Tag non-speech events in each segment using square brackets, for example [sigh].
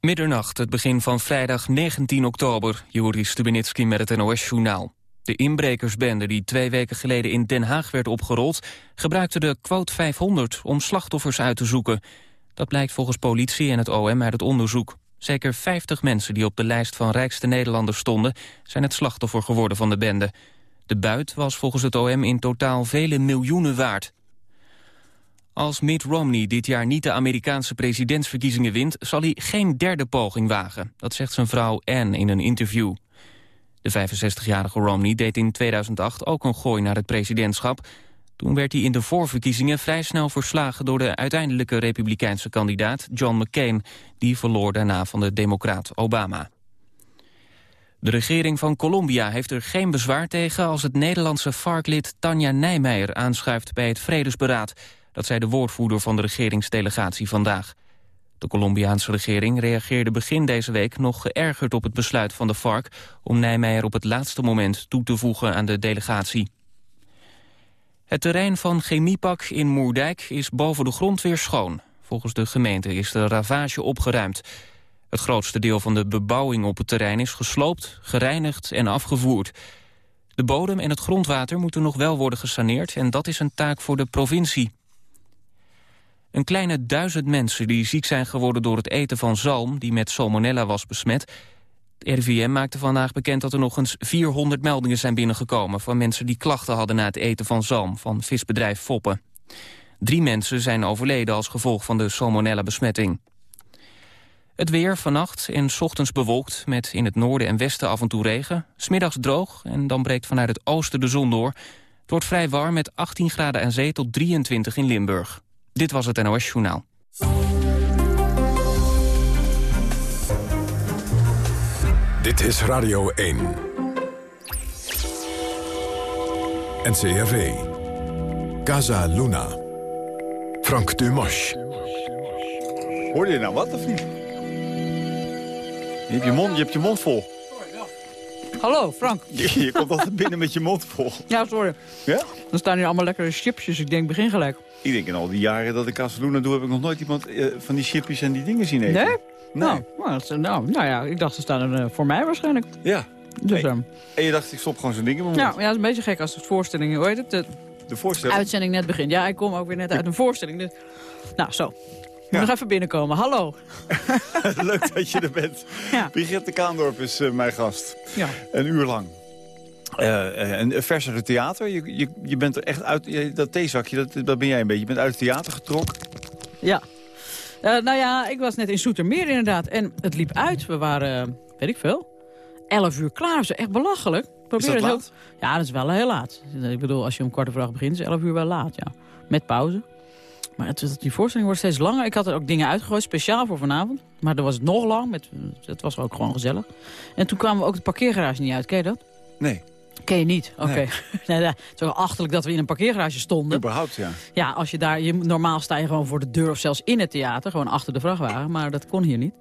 Middernacht, het begin van vrijdag 19 oktober. Joris Stubenitski met het NOS-journaal. De inbrekersbende die twee weken geleden in Den Haag werd opgerold... gebruikte de quote 500 om slachtoffers uit te zoeken. Dat blijkt volgens politie en het OM uit het onderzoek. Zeker 50 mensen die op de lijst van rijkste Nederlanders stonden... zijn het slachtoffer geworden van de bende. De buit was volgens het OM in totaal vele miljoenen waard. Als Mitt Romney dit jaar niet de Amerikaanse presidentsverkiezingen wint... zal hij geen derde poging wagen. Dat zegt zijn vrouw Anne in een interview. De 65-jarige Romney deed in 2008 ook een gooi naar het presidentschap. Toen werd hij in de voorverkiezingen vrij snel verslagen... door de uiteindelijke republikeinse kandidaat John McCain. Die verloor daarna van de democraat Obama. De regering van Colombia heeft er geen bezwaar tegen... als het Nederlandse FARC-lid Tanja Nijmeijer aanschuift bij het Vredesberaad... Dat zei de woordvoerder van de regeringsdelegatie vandaag. De Colombiaanse regering reageerde begin deze week nog geërgerd op het besluit van de FARC... om Nijmeijer op het laatste moment toe te voegen aan de delegatie. Het terrein van Chemiepak in Moerdijk is boven de grond weer schoon. Volgens de gemeente is de ravage opgeruimd. Het grootste deel van de bebouwing op het terrein is gesloopt, gereinigd en afgevoerd. De bodem en het grondwater moeten nog wel worden gesaneerd... en dat is een taak voor de provincie. Een kleine duizend mensen die ziek zijn geworden door het eten van zalm... die met salmonella was besmet. Het RIVM maakte vandaag bekend dat er nog eens 400 meldingen zijn binnengekomen... van mensen die klachten hadden na het eten van zalm van visbedrijf Foppen. Drie mensen zijn overleden als gevolg van de salmonella-besmetting. Het weer vannacht en ochtends bewolkt met in het noorden en westen af en toe regen. Smiddags droog en dan breekt vanuit het oosten de zon door. Het wordt vrij warm met 18 graden aan zee tot 23 in Limburg. Dit was het NOS Journaal. Dit is Radio 1. NCRV. Casa Luna. Frank Dumas. Hoorde je nou wat of niet? Je hebt je mond, je hebt je mond vol. Hallo, Frank. [laughs] Je, je komt altijd binnen met je mond vol. Ja, sorry. Ja? Dan staan hier allemaal lekkere chipsjes. Ik denk, begin gelijk. Ik denk in al die jaren dat ik Casaluna doe... heb ik nog nooit iemand eh, van die chipjes en die dingen zien eten. Nee? Nee. Nou, nou, dat nou, nou ja, ik dacht, ze staan er eh, voor mij waarschijnlijk. Ja. Dus, Nee. ehm, En je dacht, ik stop gewoon zo'n ding in mijn ja, mond. ja, het is een beetje gek als het voorstelling, hoe heet het, de De voorstelling. uitzending net begint. Ja, ik kom ook weer net uit een voorstelling. Dus, nou, zo. Moet Ja. nog even binnenkomen. Hallo. [laughs] Leuk dat je er bent. Ja. Brigitte Kaandorp is eh, mijn gast. Ja. Een uur lang. Eh, een versere theater. Je, je, je bent er echt uit... dat theezakje, dat, dat ben jij een beetje. Je bent uit het theater getrokken. Ja. Nou ja, ik was net in Soetermeer inderdaad. En het liep uit. We waren, weet ik veel, 11 uur klaar. Dat is echt belachelijk. Probeer Is dat het heel- laat? Ja, dat is wel heel laat. Ik bedoel, als je om kwart over acht begint, is 11 uur wel laat, ja. Met pauze. Maar het, die voorstelling wordt steeds langer. Ik had er ook dingen uitgegooid, speciaal voor vanavond. Maar dan was het nog lang. Met, het was ook gewoon gezellig. En toen kwamen we ook de parkeergarage niet uit. Ken je dat? Nee, Ken je niet? Oké. Nee, [laughs] ja, het is wel achterlijk dat we in een parkeergarage stonden. überhaupt ja. Ja, als je daar, je, normaal sta je gewoon voor de deur of zelfs in het theater. Gewoon achter de vrachtwagen. Maar dat kon hier niet.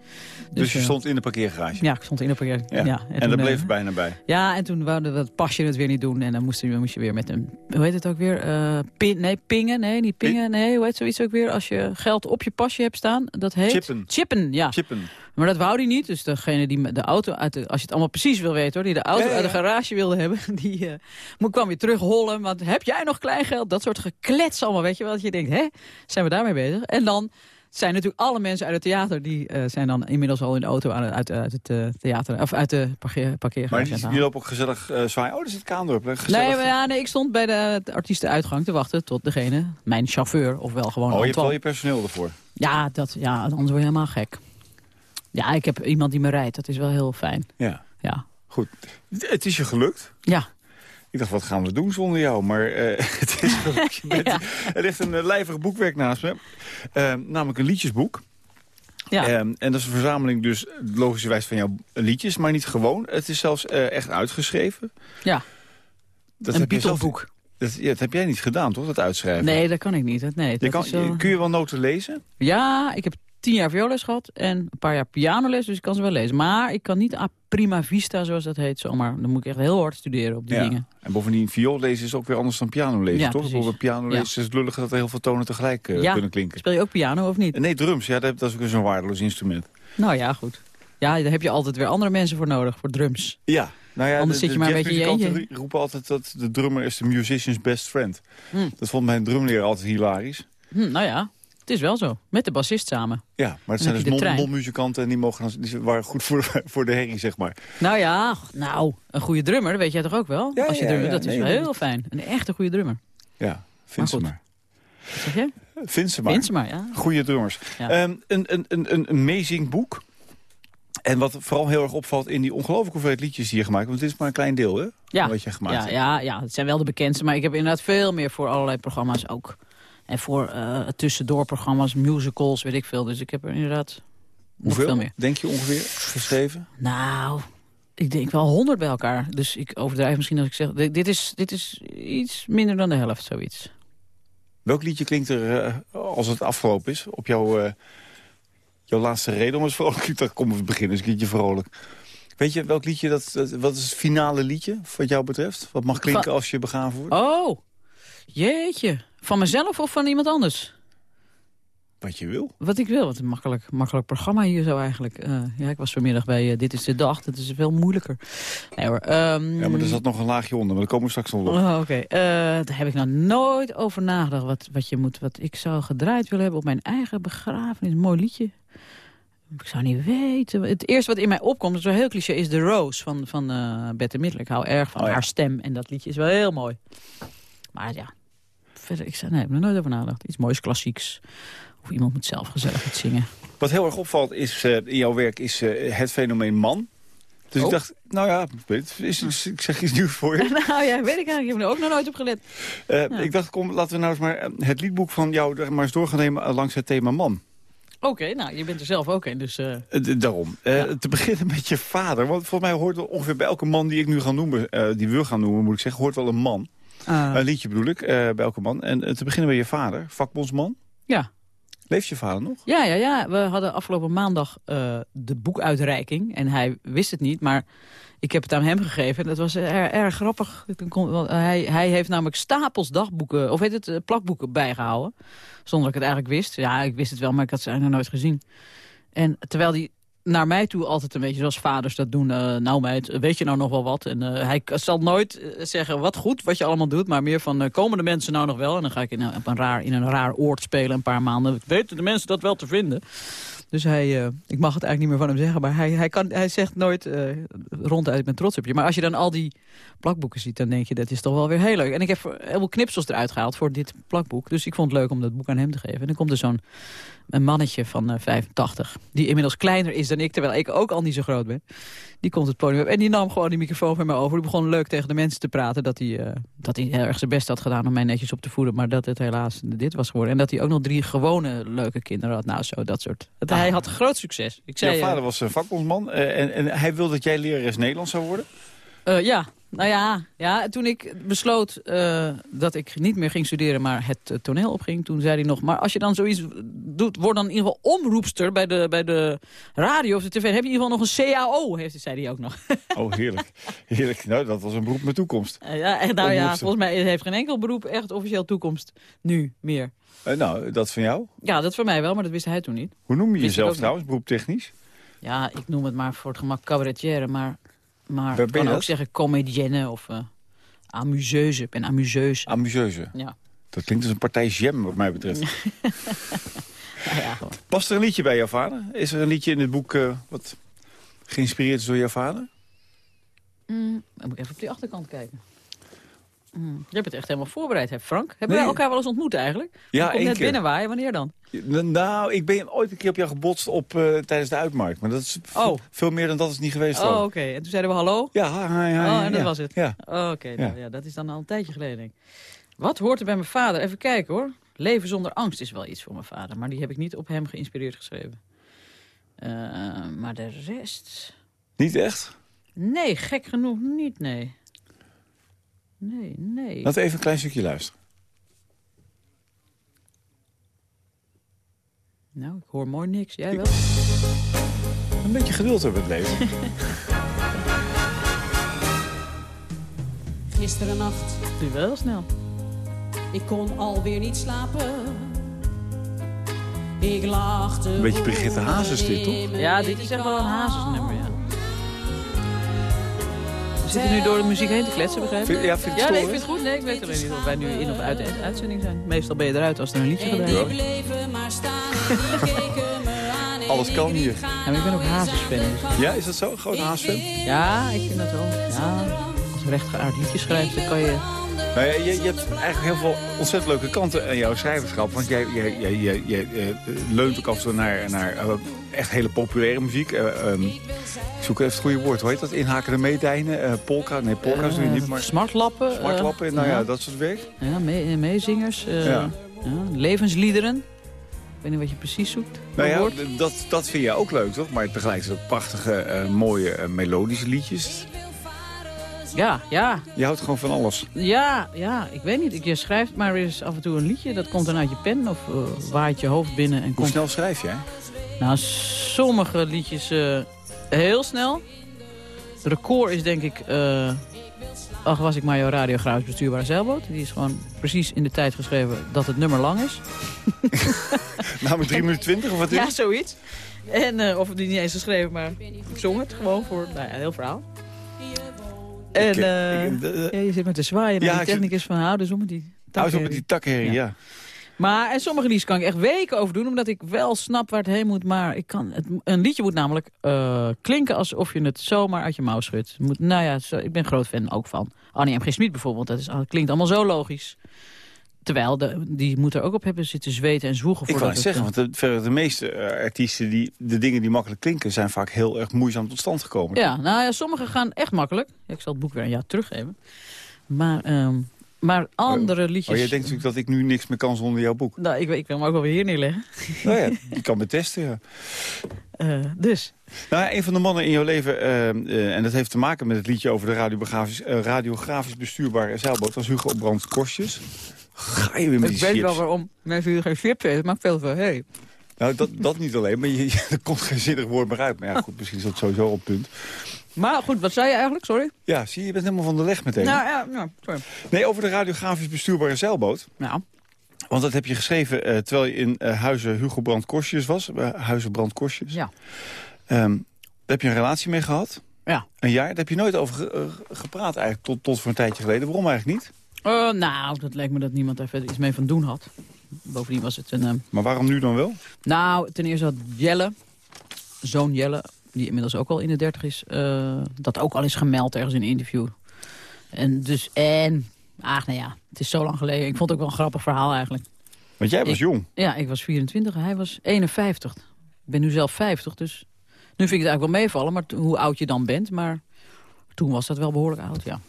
Dus, je eh, stond in de parkeergarage. Ja, ik stond in de parkeergarage. Ja. Ja. en eh, bleef het bijna bij. ja, en toen wou dat pasje het weer niet doen. En dan moest je, moest je weer met een, hoe heet het ook weer? Eh, pin, nee, pingen, nee, niet pingen. Nee, hoe heet zoiets ook weer? Als je geld op je pasje hebt staan, dat heet... Chippen. Chippen, ja. Chippen. Maar dat wou hij niet. Dus degene die de auto uit de, als je het allemaal precies wil weten hoor, die de auto Ja, ja, uit de garage wilde hebben, [laughs] die eh, moet kwam weer terug hollen. Want heb jij nog kleingeld? Dat soort geklets allemaal, weet je wel. Dat je denkt, hè, zijn we daarmee bezig? En dan zijn natuurlijk alle mensen uit het theater, die eh, zijn dan inmiddels al in de auto aan, uit, uit het eh, theater, of uit de parkeer, Maar parkeergarage. die, het die lopen ook gezellig eh zwaaien. Oh, daar zit Kaandorp. Gezellig. Nee, maar ja, nee, ik stond bij de, de artiestenuitgang te wachten tot degene, mijn chauffeur, ofwel gewoon Oh, je hebt wel je personeel ervoor. Ja, dat, ja, anders word je helemaal gek. Ja, ik heb iemand die me rijdt, dat is wel heel fijn. Ja, Ja, goed. Het is je gelukt. ja. Ik dacht, wat gaan we doen zonder jou? Maar eh, [laughs] het is [laughs] gelukt. Je bent- Ja. Er ligt een eh, lijvig boekwerk naast me. Eh, namelijk een liedjesboek. ja. En dat is een verzameling dus logischerwijs van jouw liedjes. Maar niet gewoon. Het is zelfs echt uitgeschreven. ja. Dat een heb je Beatle-boek. Dat, ja, dat heb jij niet gedaan, toch? Dat uitschrijven. Nee, dat kan ik niet. Dat- Nee, Je dat kan, is Kun je wel noten lezen? Ja, ik heb tien jaar violes gehad en een paar jaar pianoles, dus ik kan ze wel lezen. Maar ik kan niet a prima vista, zoals dat heet, zomaar. Dan moet ik echt heel hard studeren op die Ja. dingen. En bovendien, viool lezen is ook weer anders dan piano lezen, Ja, toch? Voor piano lezen is het lullig dat er heel veel tonen tegelijk eh, kunnen klinken. Speel je ook piano of niet? Nee, drums, ja, dat is ook zo'n waardeloos instrument. Nou ja, goed. Ja, daar heb je altijd weer andere mensen voor nodig, voor drums. Ja, nou ja, Anders de, zit je maar een beetje in je jazzmuzikanten ro- roepen altijd dat de drummer is de musician's best friend. Hm. Dat vond mijn drumleraar altijd hilarisch. Hm, nou ja, het is wel zo. Met de bassist samen. Ja, maar het zijn dus non- non-muzikanten en die, mogen, die waren goed voor, [laughs] voor de herrie, zeg maar. Nou ja, nou, een goede drummer, dat weet jij toch ook wel? Ja, Als je ja, drummer, ja, dat is wel heel fijn. Een echte goede drummer. Ja, vind ze maar. Wat zeg je? Vind ze maar. Vind ze maar, ja. Goede drummers. Ehm, een, een, een, een amazing boek. En wat vooral heel erg opvalt in die ongelooflijke hoeveelheid liedjes die je gemaakt. Want dit is maar een klein deel, hè? Ja, Wat je gemaakt ja, hebt. ja, ja, het zijn wel de bekendste. Maar ik heb inderdaad veel meer voor allerlei programma's ook. En voor eh tussendoorprogramma's, musicals, weet ik veel. Dus ik heb er inderdaad Hoeveel, veel meer. denk je ongeveer, geschreven? Nou, ik denk wel honderd bij elkaar. Dus ik overdrijf misschien als ik zeg... Dit, is, dit is iets minder dan de helft, zoiets. Welk liedje klinkt er, eh, als het afgelopen is, op jouw, eh, jouw laatste reden om eens vrolijk [laughs] te komen we beginnen? Is een liedje vrolijk. Weet je welk liedje, dat, dat- wat is het finale liedje wat jou betreft? Wat mag klinken als je begraven wordt? Oh, jeetje. Van mezelf of van iemand anders? Wat je wil. Wat ik wil. Wat een makkelijk, makkelijk programma hier zo eigenlijk. Eh, ja, ik was vanmiddag bij eh, Dit is de Dag. Dat is veel moeilijker. Nee hoor. ehm, Ja, maar er zat nog een laagje onder, maar daar komen we straks nog op. Oh, Oké, Eh, daar heb ik nou nooit over nagedacht. Wat, wat, je moet, wat ik zou gedraaid willen hebben op mijn eigen begrafenis. Mooi liedje. Ik zou niet weten. Het eerste wat in mij opkomt, dat is wel heel cliché, is The Rose van, van Bette Midler. Ik hou erg van Oh ja. haar stem en dat liedje is wel heel mooi. Maar ja, verder, ik, zei, nee, ik heb er nooit over nagedacht. Iets moois, klassieks. Of iemand moet zelf gezellig iets zingen. Wat heel erg opvalt is, eh, in jouw werk is eh, het fenomeen man. Dus Oh. ik dacht, nou ja, weet is, is- ik zeg iets nieuws voor je. [laughs] nou ja, weet ik eigenlijk. Ik heb er ook nog nooit op gelet. Eh, Ja. Ik dacht, kom, laten we nou eens maar het liedboek van jou er maar eens door gaan nemen langs het thema man. Oké, nou, je bent er zelf ook in, dus... daarom. Ja. Te beginnen met je vader. Want volgens mij hoort wel ongeveer bij elke man die ik nu ga noemen, die we gaan noemen, moet ik zeggen, hoort wel een man. Ah, Een liedje bedoel ik, eh, bij elke man. En eh, te beginnen bij je vader, vakbondsman. ja, Leeft je vader nog? Ja, ja, ja. We hadden afgelopen maandag eh, de boekuitreiking. En hij wist het niet, maar ik heb het aan hem gegeven. En dat was erg, erg grappig. Want Hij, hij heeft namelijk stapels dagboeken, of heet het, eh, plakboeken bijgehouden. Zonder dat ik het eigenlijk wist. Ja, ik wist het wel, maar ik had ze eigenlijk nog nooit gezien. En terwijl hij naar mij toe altijd een beetje zoals vaders dat doen. eh, nou meid, weet je nou nog wel wat? En eh, hij zal nooit eh, zeggen wat goed wat je allemaal doet. Maar meer van, eh, komen de mensen nou nog wel? En dan ga ik in, een- raar, in een raar oord spelen een paar maanden. Weten de mensen dat wel te vinden? Dus hij, ik mag het eigenlijk niet meer van hem zeggen. Maar hij, hij, kan, hij zegt nooit ronduit, ik ben trots op je. Maar als je dan al die plakboeken ziet, dan denk je, dat is toch wel weer heel leuk. En ik heb heel veel knipsels eruit gehaald voor dit plakboek. Dus ik vond het leuk om dat boek aan hem te geven. En dan komt er zo'n een mannetje van eh, 85. Die inmiddels kleiner is dan ik, terwijl ik ook al niet zo groot ben. Die komt het podium op en die nam gewoon die microfoon van mij over. Die begon leuk tegen de mensen te praten. Dat hij, eh, dat hij heel erg zijn best had gedaan om mij netjes op te voeden. Maar dat het helaas dit was geworden. En dat hij ook nog drie gewone leuke kinderen had. Nou, zo, dat soort. Dat, Hij had groot succes. Ik zei, Jouw eh, vader was een vakbondsman en, en hij wilde dat jij lerares Nederlands zou worden. Ja, nou ja, ja, toen ik besloot eh, dat ik niet meer ging studeren, maar het eh, toneel opging, toen zei hij nog, maar als je dan zoiets doet, word dan in ieder geval omroepster bij de, bij de radio of de tv. Heb je in ieder geval nog een CAO, heeft, zei hij ook nog. [laughs] Oh, heerlijk. heerlijk. Nou, dat was een beroep met toekomst. Eh, ja, echt, nou ja, volgens mij heeft geen enkel beroep echt officieel toekomst nu meer. Nou, dat van jou. Ja, dat voor mij wel, maar dat wist hij toen niet. Hoe noem je Wist jezelf trouwens, beroeptechnisch? Ja, ik noem het maar voor het gemak cabaretière, maar, maar ik kan ook zeggen comedienne of amuseuse. Ik ben amuseuse. Amuseuze. Ja. Dat klinkt als een partij jam, wat mij betreft. [laughs] Ja, ja. Past er een liedje bij jouw vader? Is er een liedje in het boek eh, wat geïnspireerd is door jouw vader? Mm, dan moet ik even op die achterkant kijken. Mm, je hebt het echt helemaal voorbereid, hè Frank? Hebben Nee. wij elkaar wel eens ontmoet eigenlijk? Ja, Je één net keer. binnenwaaien, wanneer dan? Nou, ik ben ooit een keer op jou gebotst op, eh, tijdens de uitmarkt. Maar dat is Oh. veel meer dan dat is niet geweest. Oh, oké. En toen zeiden we hallo? Ja, ha, ha, Oh, en dat ja. was het? Ja. Oh, oké. Ja. nou ja, dat is dan al een tijdje geleden, denk. Wat hoort er bij mijn vader? Even kijken, hoor. Leven zonder angst is wel iets voor mijn vader. Maar die heb ik niet op hem geïnspireerd geschreven. Eh, maar de rest... Niet echt? Nee, gek genoeg niet, nee. Nee, nee. Laten we even een klein stukje luisteren. Nou, ik hoor mooi niks. Jij wel? Een beetje geduld hebben het leven. [laughs] Gisteren nacht, Doe wel snel. ik kon alweer niet slapen. Ik lag te Een beetje Brigitte Hazes dit, toch? Ja, dit is echt wel een hazesnummer. We zitten nu door de muziek heen te kletsen, begrijp je? Vind- ja, vind je Ja, nee, ik vind het goed. Nee, ik weet alleen niet of wij nu in of uit de uitzending zijn. Meestal ben je eruit als er een liedje ik wordt. Alles kan ik hier. Ja, maar ik ben ook hazesfan. Dus. Ja, is dat zo? Groot haasfan? Ja, ik vind dat wel. Ja, als je rechtgeaard liedjes schrijft, dan kan je... Je, je hebt eigenlijk heel veel ontzettend leuke kanten aan jouw schrijverschap. Want jij, jij, jij, jij, jij, eh, leunt ook af en toe naar, naar eh, echt hele populaire muziek. Ik zoek even het goede woord. Hoe heet dat? Inhakende meedijnen? polka? Nee, polka's doe je niet, maar Smartlappen. smartlappen. Nou ja, dat soort werk. Ja, mee- meezingers. Ja. levensliederen. Ik weet niet wat je precies zoekt. Nou ja, dat, dat vind je ook leuk, toch? Maar tegelijkertijd ook prachtige, mooie melodische liedjes. Ja, ja, Je houdt gewoon van alles. ja, ja, ik weet niet. Ik- Je schrijft maar eens af en toe een liedje. Dat komt dan uit je pen of eh, waait je hoofd binnen. En Hoe komt... snel schrijf jij? Nou, sommige liedjes eh, heel snel. Het record is denk ik... eh, Ach, was ik maar jouw radiografisch bestuurbare zeilboot. Die is gewoon precies in de tijd geschreven dat het nummer lang is. [laughs] Namelijk 3 minuten 20 of wat is Ja, zoiets. En, eh, of die niet eens geschreven, maar ik zong het gewoon voor nou ja, een heel verhaal. En Ik, eh, eh, ik, ja, je zit met te zwaaien Ja, ik zit- technicus van houden met die Hou zo met takherrie. die takherrie, ja. Maar en sommige liedjes kan ik echt weken over doen, omdat ik wel snap waar het heen moet. Maar ik kan, het, een liedje moet namelijk eh, klinken alsof je het zomaar uit je mouw schudt. Moet, nou ja, zo, ik ben groot fan ook van Annie M. G. Smit bijvoorbeeld. Dat is, dat klinkt allemaal zo logisch. Terwijl, de, die moet er ook op hebben zitten zweten en zwoegen. Ik wou het zeggen, want de, verder de meeste eh, artiesten, die, de dingen die makkelijk klinken, zijn vaak heel erg moeizaam tot stand gekomen. eh, Ja, nou ja, sommige gaan echt makkelijk. Ik zal het boek weer een jaar teruggeven. Maar, ehm, maar andere liedjes... Oh, jij denkt natuurlijk dat ik nu niks meer kan zonder jouw boek. Nou, ik, ik wil hem ook wel weer hier neerleggen. nou ja, je kan me testen, ja. [laughs] Eh, dus, Nou, ja, een van de mannen in jouw leven, eh, eh, en dat heeft te maken met het liedje over de radiografisch, eh, radiografisch bestuurbare zeilboot, is Hugo Brandt Kostjes. Ga je weer met ik die weet wel waarom mensen hier geen chips eten. Maakt veel van, hey. Nou, dat, dat niet alleen, maar je, je- [laughs] er komt geen zinnig woord meer uit. Maar ja, goed, misschien is dat sowieso op punt. Maar goed, wat zei je eigenlijk? Sorry. Ja, zie je, je bent helemaal van de leg meteen. Nou ja, ja, sorry. Nee, over de radiografisch bestuurbare zeilboot. Nou, Want dat heb je geschreven eh, terwijl je in eh, Huizen Hugo Brandt Kostjes was. Eh, Huizen Brandt Kostjes. ja. Ehm, daar heb je een relatie mee gehad. Ja. Een jaar. Daar heb je nooit over ge- gepraat eigenlijk, tot, tot voor een tijdje geleden. Waarom eigenlijk niet? Eh, nou, dat leek me dat niemand daar verder iets mee van doen had. Bovendien was het een... eh, Maar waarom nu dan wel? nou, ten eerste had Jelle, zoon Jelle, die inmiddels ook al in de dertig is... eh, dat ook al is gemeld ergens in een interview. En dus, en... Ach, nou ja, het is zo lang geleden. Ik vond het ook wel een grappig verhaal eigenlijk. Want jij was Ik- jong. Ja, ik was 24 en hij was 51. Ik ben nu zelf 50, dus nu vind ik het eigenlijk wel meevallen, maar hoe oud je dan bent. Maar toen was dat wel behoorlijk oud, ja.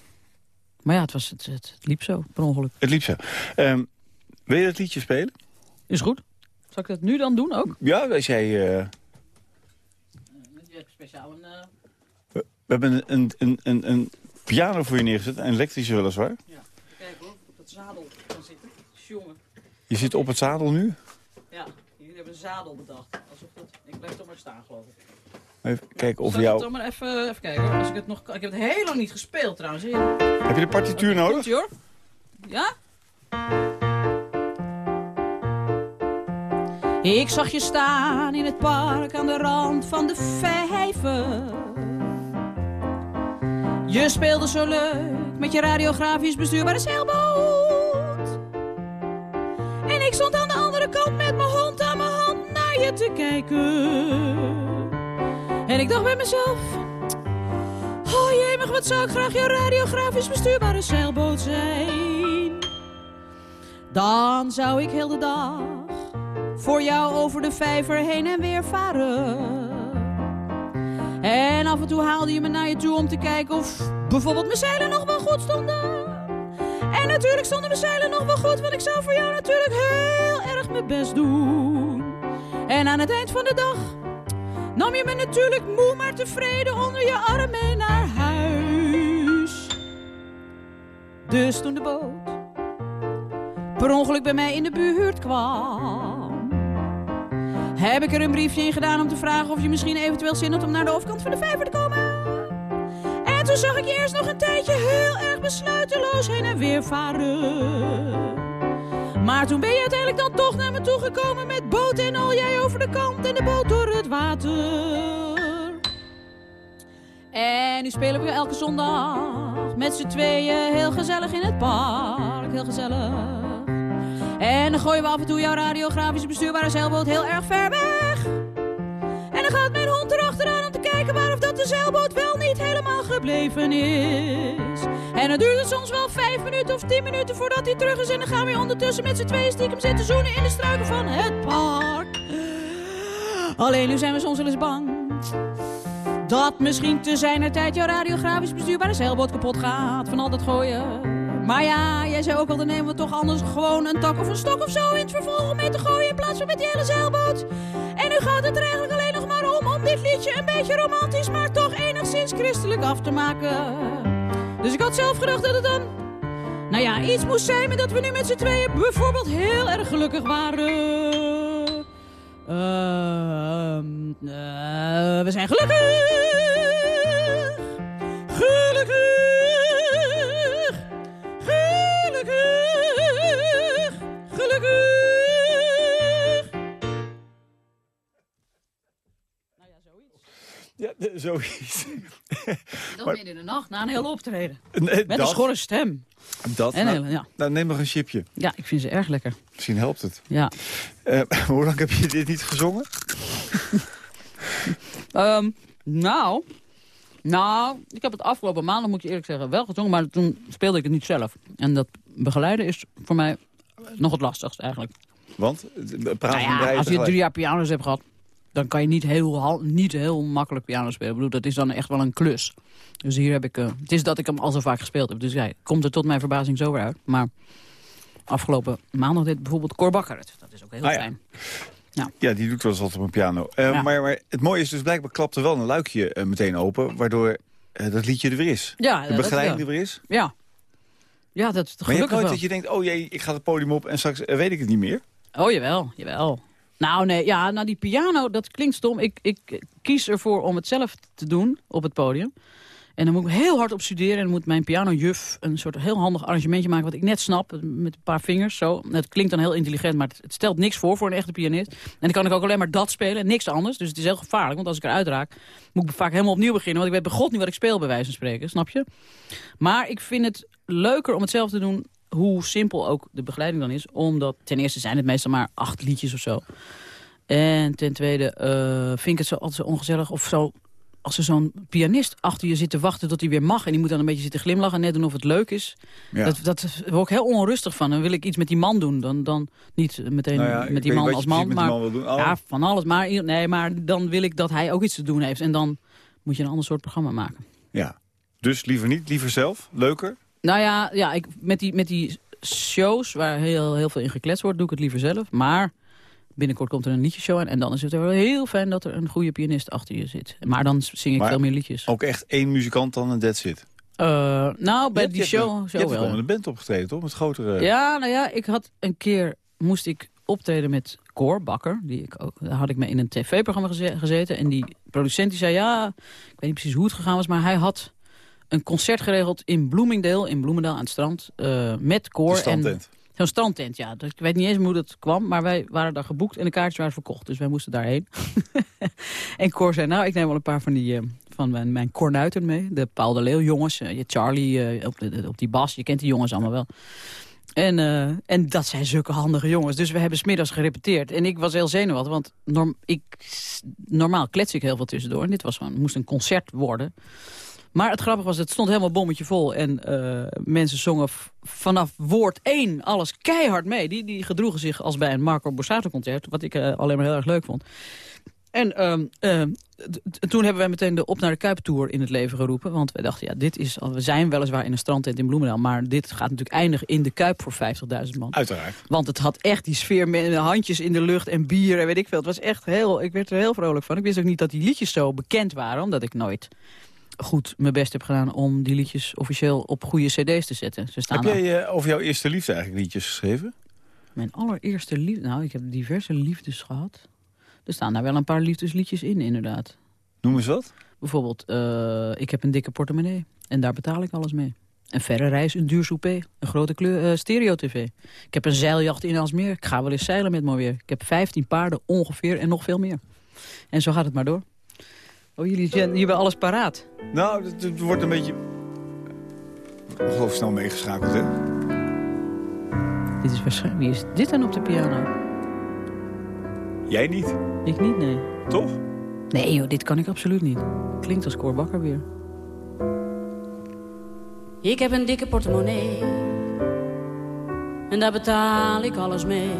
Maar ja, het, was, het, het, het liep zo, per ongeluk. Het liep zo. Ehm, wil je dat liedje spelen? Is goed. Zal ik dat nu dan doen ook? Ja, als jij... eh, Je hebt speciaal een... we hebben een, een, een, een, een piano voor je neergezet. Een elektrische weliswaar. Kijk hoor, op dat zadel kan zitten. Jongen. Je zit op het zadel nu. Ja, jullie hebben een zadel bedacht. Alsof dat... Ik blijf toch maar staan, geloof ik. Even kijken of Zal jou... dan maar even, even kijken. Als ik, het nog, ik heb het heel lang niet gespeeld trouwens. Heb je de partituur nodig? Hoor. Ja? Ik zag je staan in het park aan de rand van de vijver. Je speelde zo leuk met je radiografisch bestuurbare zeilboot. En ik stond aan de andere kant met mijn hond aan mijn hand naar je te kijken. En ik dacht bij mezelf... Oh jemig, wat zou ik graag je radiografisch bestuurbare zeilboot zijn. Dan zou ik heel de dag voor jou over de vijver heen en weer varen. En af en toe haalde je me naar je toe om te kijken of bijvoorbeeld mijn zeilen nog wel goed stonden. En natuurlijk stonden mijn zeilen nog wel goed, want ik zou voor jou natuurlijk heel erg mijn best doen. En aan het eind van de dag nam je me natuurlijk moe maar tevreden onder je arm mee naar huis. Dus toen de boot per ongeluk bij mij in de buurt kwam, heb ik er een briefje in gedaan om te vragen of je misschien eventueel zin had om naar de overkant van de vijver te komen. En toen zag ik je eerst nog een tijdje heel erg besluiteloos heen en weer varen. Maar toen ben je uiteindelijk dan toch naar me toegekomen met boot en al jij over de kant en de boot door het water. En nu spelen we elke zondag met z'n tweeën heel gezellig in het park. Heel gezellig. En dan gooien we af en toe jouw radiografische bestuurbare zeilboot heel erg ver weg. En dan gaat mijn hond erachteraan om te kijken waar of dat de zeilboot wel niet helemaal gebleven is. En het soms wel vijf minuten of tien minuten voordat hij terug is. En dan gaan we ondertussen met z'n tweeën stiekem zitten zoenen in de struiken van het park. Alleen nu zijn we soms wel eens bang dat misschien te zijner tijd jouw radiografisch bestuurbare zeilboot kapot gaat van al dat gooien. Maar ja, jij zei ook al, dan nemen we toch anders gewoon een tak of een stok of zo in het vervolg om mee te gooien in plaats van met die hele zeilboot. En nu gaat het er eigenlijk alleen nog maar om om dit liedje een beetje romantisch, maar toch enigszins christelijk af te maken. Dus ik had zelf gedacht dat het dan, nou ja, iets moest zijn met dat we nu met z'n tweeën bijvoorbeeld heel erg gelukkig waren. Eh, we zijn. Gelukkig. Gelukkig. Ja, zoiets. Dat midden in de nacht, na een hele optreden. Nee, Met een schorre stem. dat, En nou, hele, ja. nou, neem nog een chipje. ja, ik vind ze erg lekker. Misschien helpt het. Ja. Eh, [laughs] hoe lang heb je dit niet gezongen? [laughs] Ehm, nou, nou, ik heb het afgelopen maanden, moet je eerlijk zeggen, wel gezongen. Maar toen speelde ik het niet zelf. En dat begeleiden is voor mij nog het lastigst eigenlijk. Want, eh, praten Nou ja, als je drie jaar piano's hebt gehad, dan kan je niet heel, niet heel makkelijk piano spelen. Ik bedoel, dat is dan echt wel een klus. Dus hier heb ik... eh, het is dat ik hem al zo vaak gespeeld heb. Dus ja, komt er tot mijn verbazing zo weer uit. Maar afgelopen maandag deed bijvoorbeeld Cor Bakker het. Dat is ook heel Ah ja. fijn. Ja, die doet wel eens wat op een piano. Eh, Ja. maar, maar het mooie is dus blijkbaar klapt er wel een luikje eh, meteen open... waardoor dat liedje er weer is. Ja, De begeleiding er weer is. Ja. Ja, dat is Maar je hebt gelukkig nooit wel. dat je denkt... oh jee, ik ga het podium op en straks weet ik het niet meer. Oh, jawel, jawel. Nou, nee, ja, nou die piano, dat klinkt stom. Ik, ik kies ervoor om het zelf te doen op het podium. En dan moet ik heel hard op studeren. En dan moet mijn pianojuf een soort heel handig arrangementje maken... wat ik net snap, met een paar vingers. Zo. Het klinkt dan heel intelligent, maar het, stelt niks voor voor een echte pianist. En dan kan ik ook alleen maar dat spelen en niks anders. Dus het is heel gevaarlijk, want als ik eruit raak... moet ik vaak helemaal opnieuw beginnen. Want ik weet bij god niet wat ik speel, bij wijze van spreken. Snap je? Maar ik vind het leuker om het zelf te doen... hoe simpel ook de begeleiding dan is. Omdat ten eerste zijn het meestal maar acht liedjes of zo. En ten tweede eh, vind ik het zo altijd zo ongezellig of zo... als er zo'n pianist achter je zit te wachten tot hij weer mag... en die moet dan een beetje zitten glimlachen en net doen of het leuk is. Ja. Dat, dat word ik heel onrustig van. Dan wil ik iets met die man doen. Dan, dan niet meteen Nou ja, met die man als man. Maar, man. Oh. Ja, van alles. Maar, nee, maar dan wil ik dat hij ook iets te doen heeft. En dan moet je een ander soort programma maken. Ja. Dus liever niet, liever zelf. Leuker. Nou ja, ja ik, met, die, met die shows waar heel, heel veel in gekletst wordt, doe ik het liever zelf. Maar binnenkort komt er een liedjeshow aan. En dan is het wel heel fijn dat er een goede pianist achter je zit. Maar dan zing ik Maar- veel meer liedjes. Ook echt één muzikant dan en that's it. Eh, nou, bij Je die je hebt show een- zo Je hebt wel. gewoon een band opgetreden, toch? Met grotere... Ja, nou ja, ik had een keer, moest ik optreden met Cor Bakker. Die ik ook, daar had ik me in een tv-programma geze- gezeten. En die producent die zei, ja, ik weet niet precies hoe het gegaan was... maar hij had een concert geregeld in Bloomingdale, in Bloemendaal aan het strand... eh, met standtent. En, Zo'n strandtent, ja. Dus ik weet niet eens hoe dat kwam, maar wij waren daar geboekt en de kaartjes waren verkocht. Dus wij moesten daarheen. [laughs] en Cor zei, nou, ik neem wel een paar van, die, eh, van mijn, mijn kornuiten mee. De Paul de Leeuw jongens, je Charlie op, de, op die bas. Je kent die jongens allemaal wel. En, en dat zijn zulke handige jongens. Dus we hebben smiddags gerepeteerd. En ik was heel zenuwachtig, want norm, ik, normaal klets ik heel veel tussendoor. En dit was gewoon, moest een concert worden. Maar het grappige was, het stond helemaal bommetje vol. En eh, mensen zongen vanaf woord één alles keihard mee. Die, die gedroegen zich als bij een Marco Borsato concert. Wat ik eh, alleen maar heel erg leuk vond. En ehm, t- toen hebben wij meteen de Op naar de Kuip Tour in het leven geroepen. Want wij dachten, ja, dit is, we zijn weliswaar in een strandtent in Bloemendaal. Maar dit gaat natuurlijk eindigen in de Kuip voor 50.000 man. Uiteraard. Want het had echt die sfeer met handjes in de lucht en bier en weet ik veel. Het was echt heel, ik werd er heel vrolijk van. Ik wist ook niet dat die liedjes zo bekend waren. Omdat ik nooit goed mijn best heb gedaan om die liedjes officieel op goede cd's te zetten. Ze staan Heb jij eh, over jouw eerste liefde eigenlijk liedjes geschreven? Mijn allereerste liefde... Nou, ik heb diverse liefdes gehad. Er staan daar wel een paar liefdesliedjes in, inderdaad. Noem eens wat. Bijvoorbeeld, eh, ik heb een dikke portemonnee. En daar betaal ik alles mee. Een verre reis, een duur souper, een grote kleur, eh, stereo-tv. Ik heb een zeiljacht in Alsmeer. Ik ga wel eens zeilen met mooi weer. Ik heb 15 paarden ongeveer en nog veel meer. En zo gaat het maar door. Oh, jullie, jullie hebben alles paraat. Nou, het, het wordt een beetje... Ongelooflijk snel meegeschakeld, hè? Dit is waarschijnlijk... Wie is dit dan op de piano? Jij niet, Ik niet, nee. toch? Nee joh, dit kan ik absoluut niet. Klinkt als Cor Bakker weer. Ik heb een dikke portemonnee. En daar betaal ik alles mee.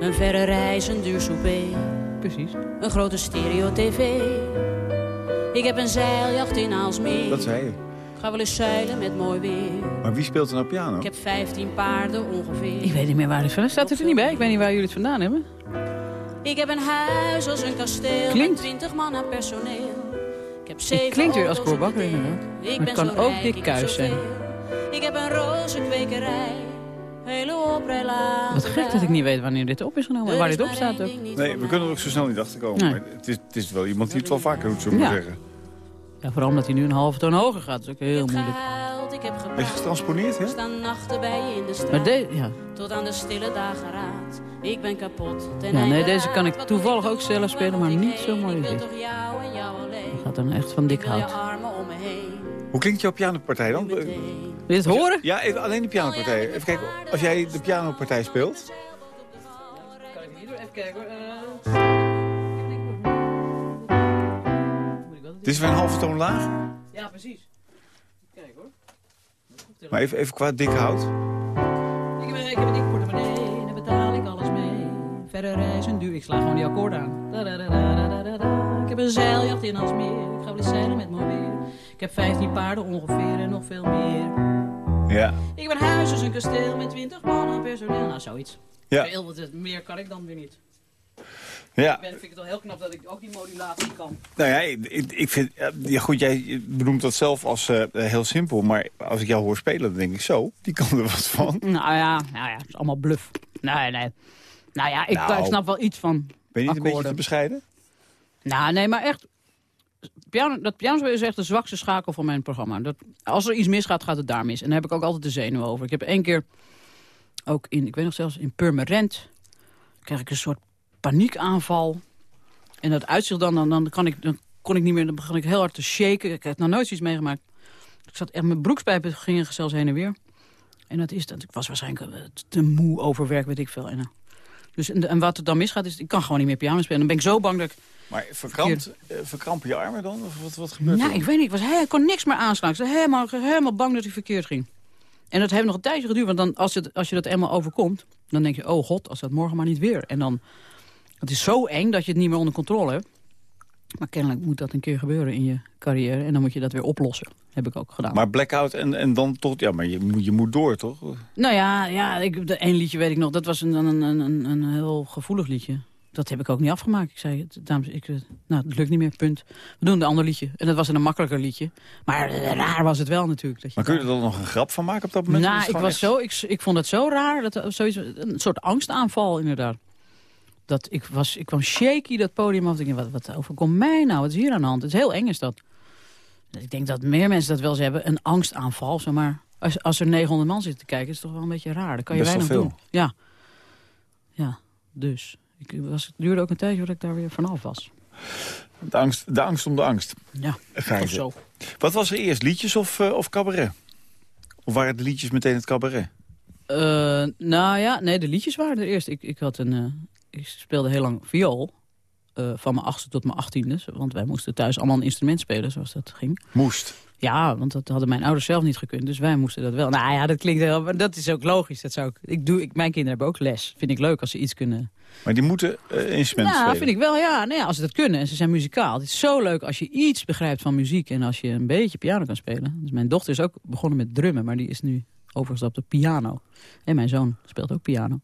Een verre reis, een duur souper. Precies. Een grote stereo-tv. Ik heb een zeiljacht in Aalsmeer. Dat zei je. Ik ga wel eens zeilen met mooi weer. Maar wie speelt er nou piano? Ik heb 15 paarden ongeveer. Ik weet niet meer waar dit vandaan staat. Het er niet bij. Ik weet niet waar jullie het vandaan hebben. Ik heb een huis als een kasteel Klinkt. met 20 man aan personeel. Ik heb zeven klinkt weer als Cor op inderdaad. Maar Ik het ben kan zo ook Dick heb Kuijs zijn. Ik heb een rozenkwekerij. Wat gek dat ik niet weet wanneer dit op is genomen. En waar dit op staat ook. Nee, we kunnen er ook zo snel niet achter komen. Nee. Maar het is, het is wel iemand die het wel vaker doet, zullen we Ja. maar zeggen. Ja, vooral omdat hij nu een halve toon hoger gaat. Dat is ook heel Ik moeilijk. gehuild, ik heb Is getransponeerd, hè? Ik sta nachten bij je in de straat. Maar deze, ja. Tot aan de stille dageraad. Ik ben kapot. ten Ja, nee, deze kan ik toevallig ook ik zelf doen, spelen, maar niet ik zo mooi Ik wil dit. toch jou en jou alleen. Dat gaat dan echt van dik Ik hout. Hoe klinkt jouw pianopartij dan? Wil je het horen? Ja, even, alleen de pianopartij. Even kijken, als jij de pianopartij speelt... Kan ik hier even kijken hoor. Het is weer een halve toon laag. Ja, precies. Kijk hoor. Maar even, even qua dik hout. Ik heb, ik heb een dik portemonnee en daar betaal ik alles mee. Verre reizen duur, ik sla gewoon die akkoorden aan. Da, da, da. Ik heb een zeiljacht in Alsmeer, ik ga wel eens zeilen met weer. Ik heb 15 paarden ongeveer en nog veel meer. Ja. Ik ben huis als een kasteel met 20 man aan personeel. Nou, zoiets. Ja. Veel, meer kan ik dan weer niet. Ja. Ik ben, vind het wel heel knap dat ik ook die modulatie kan. Nou ja, ik, ik- ik vind... Ja, goed, jij benoemt dat zelf als eh, heel simpel. Maar als ik jou hoor spelen, dan denk ik zo. Die kan er wat van. Nou ja, nou ja, het is allemaal bluff. Nee, nee. Nou ja, ik, Nou. ik snap wel iets van Ben je niet een beetje te bescheiden? Nou, nee, maar echt... Piano, dat pianospelen is echt de zwakste schakel van mijn programma. Dat, als er iets misgaat, gaat het daar mis. En daar heb ik ook altijd de zenuwen over. Ik heb één keer, ook in, ik weet nog zelfs, in Purmerend... krijg ik een soort paniekaanval. En dat uitzicht dan, dan, dan, kan ik, dan kon ik niet meer, dan begon ik heel hard te shaken. Ik heb nog nooit zoiets meegemaakt. Ik zat echt, mijn broekspijpen gingen zelfs heen en weer. En dat is dat. Ik was waarschijnlijk eh, te moe, overwerk, weet ik veel. En, eh, dus, en, en wat er dan misgaat, is ik kan gewoon niet meer piano spelen. Dan ben ik zo bang dat ik Maar verkrampt, eh, verkrampen je armen dan? Of wat, wat gebeurt nou, er? ik weet niet. Ik, was, ik kon niks meer aanslaan. Ik was helemaal, helemaal bang dat ik verkeerd ging. En dat heeft nog een tijdje geduurd. Want dan, als, je, het- als je dat eenmaal overkomt, dan denk je... oh god, als dat morgen maar niet weer. En dan... Het is zo eng dat je het niet meer onder controle hebt. Maar kennelijk moet dat een keer gebeuren in je carrière. En dan moet je dat weer oplossen. Heb ik ook gedaan. Maar blackout en, en dan toch... Ja, maar je, moet- je moet door, toch? Nou ja, ja ik, de één liedje weet ik nog. Dat was een, een, een, een, heel gevoelig liedje. Dat heb ik ook niet afgemaakt. Ik zei, dames, ik, eh, nou, het lukt niet meer, punt. We doen een ander liedje. En dat was een makkelijker liedje. Maar raar was het wel natuurlijk. Dat je Maar kun je er dan nog een grap van maken op dat moment? Nou, ik, was echt- zo, ik, ik vond het zo raar. Dat, zoiets, een soort angstaanval inderdaad. Dat ik, was, ik kwam shaky dat podium af. Ik dacht, wat, wat overkomt mij nou? Wat is hier aan de hand? Het is heel eng is dat. Ik denk dat meer mensen dat wel eens hebben. Een angstaanval. Zeg maar. als, als er 900 man zitten te kijken, is het toch wel een beetje raar. Dan kan je Best weinig veel. doen. Ja. Ja, dus. Ik was, het duurde ook een tijdje voordat ik daar weer vanaf was. De angst, de angst om de angst. Ja, of zo. Wat was er eerst, liedjes of, eh, of cabaret? Of waren de liedjes meteen het cabaret? Eh, nou ja, nee, de liedjes waren er eerst. Ik, ik, had een, eh, ik speelde heel lang viool. eh, van mijn achtste tot mijn achttiende. Want wij moesten thuis allemaal een instrument spelen, zoals dat ging. Moest. Ja, want dat hadden mijn ouders zelf niet gekund. Dus wij moesten dat wel. Nou ja, dat klinkt heel... Maar dat is ook logisch. Dat zou ik, ik doe, ik, mijn kinderen hebben ook les. Vind ik leuk als ze iets kunnen... Maar die moeten eh instrumenten Nou, spelen. vind ik wel, ja. Nou ja, als ze dat kunnen en ze zijn muzikaal. Het is zo leuk als je iets begrijpt van muziek... en als je een beetje piano kan spelen. Dus mijn dochter is ook begonnen met drummen... maar die is nu overgestapt op piano. En mijn zoon speelt ook piano.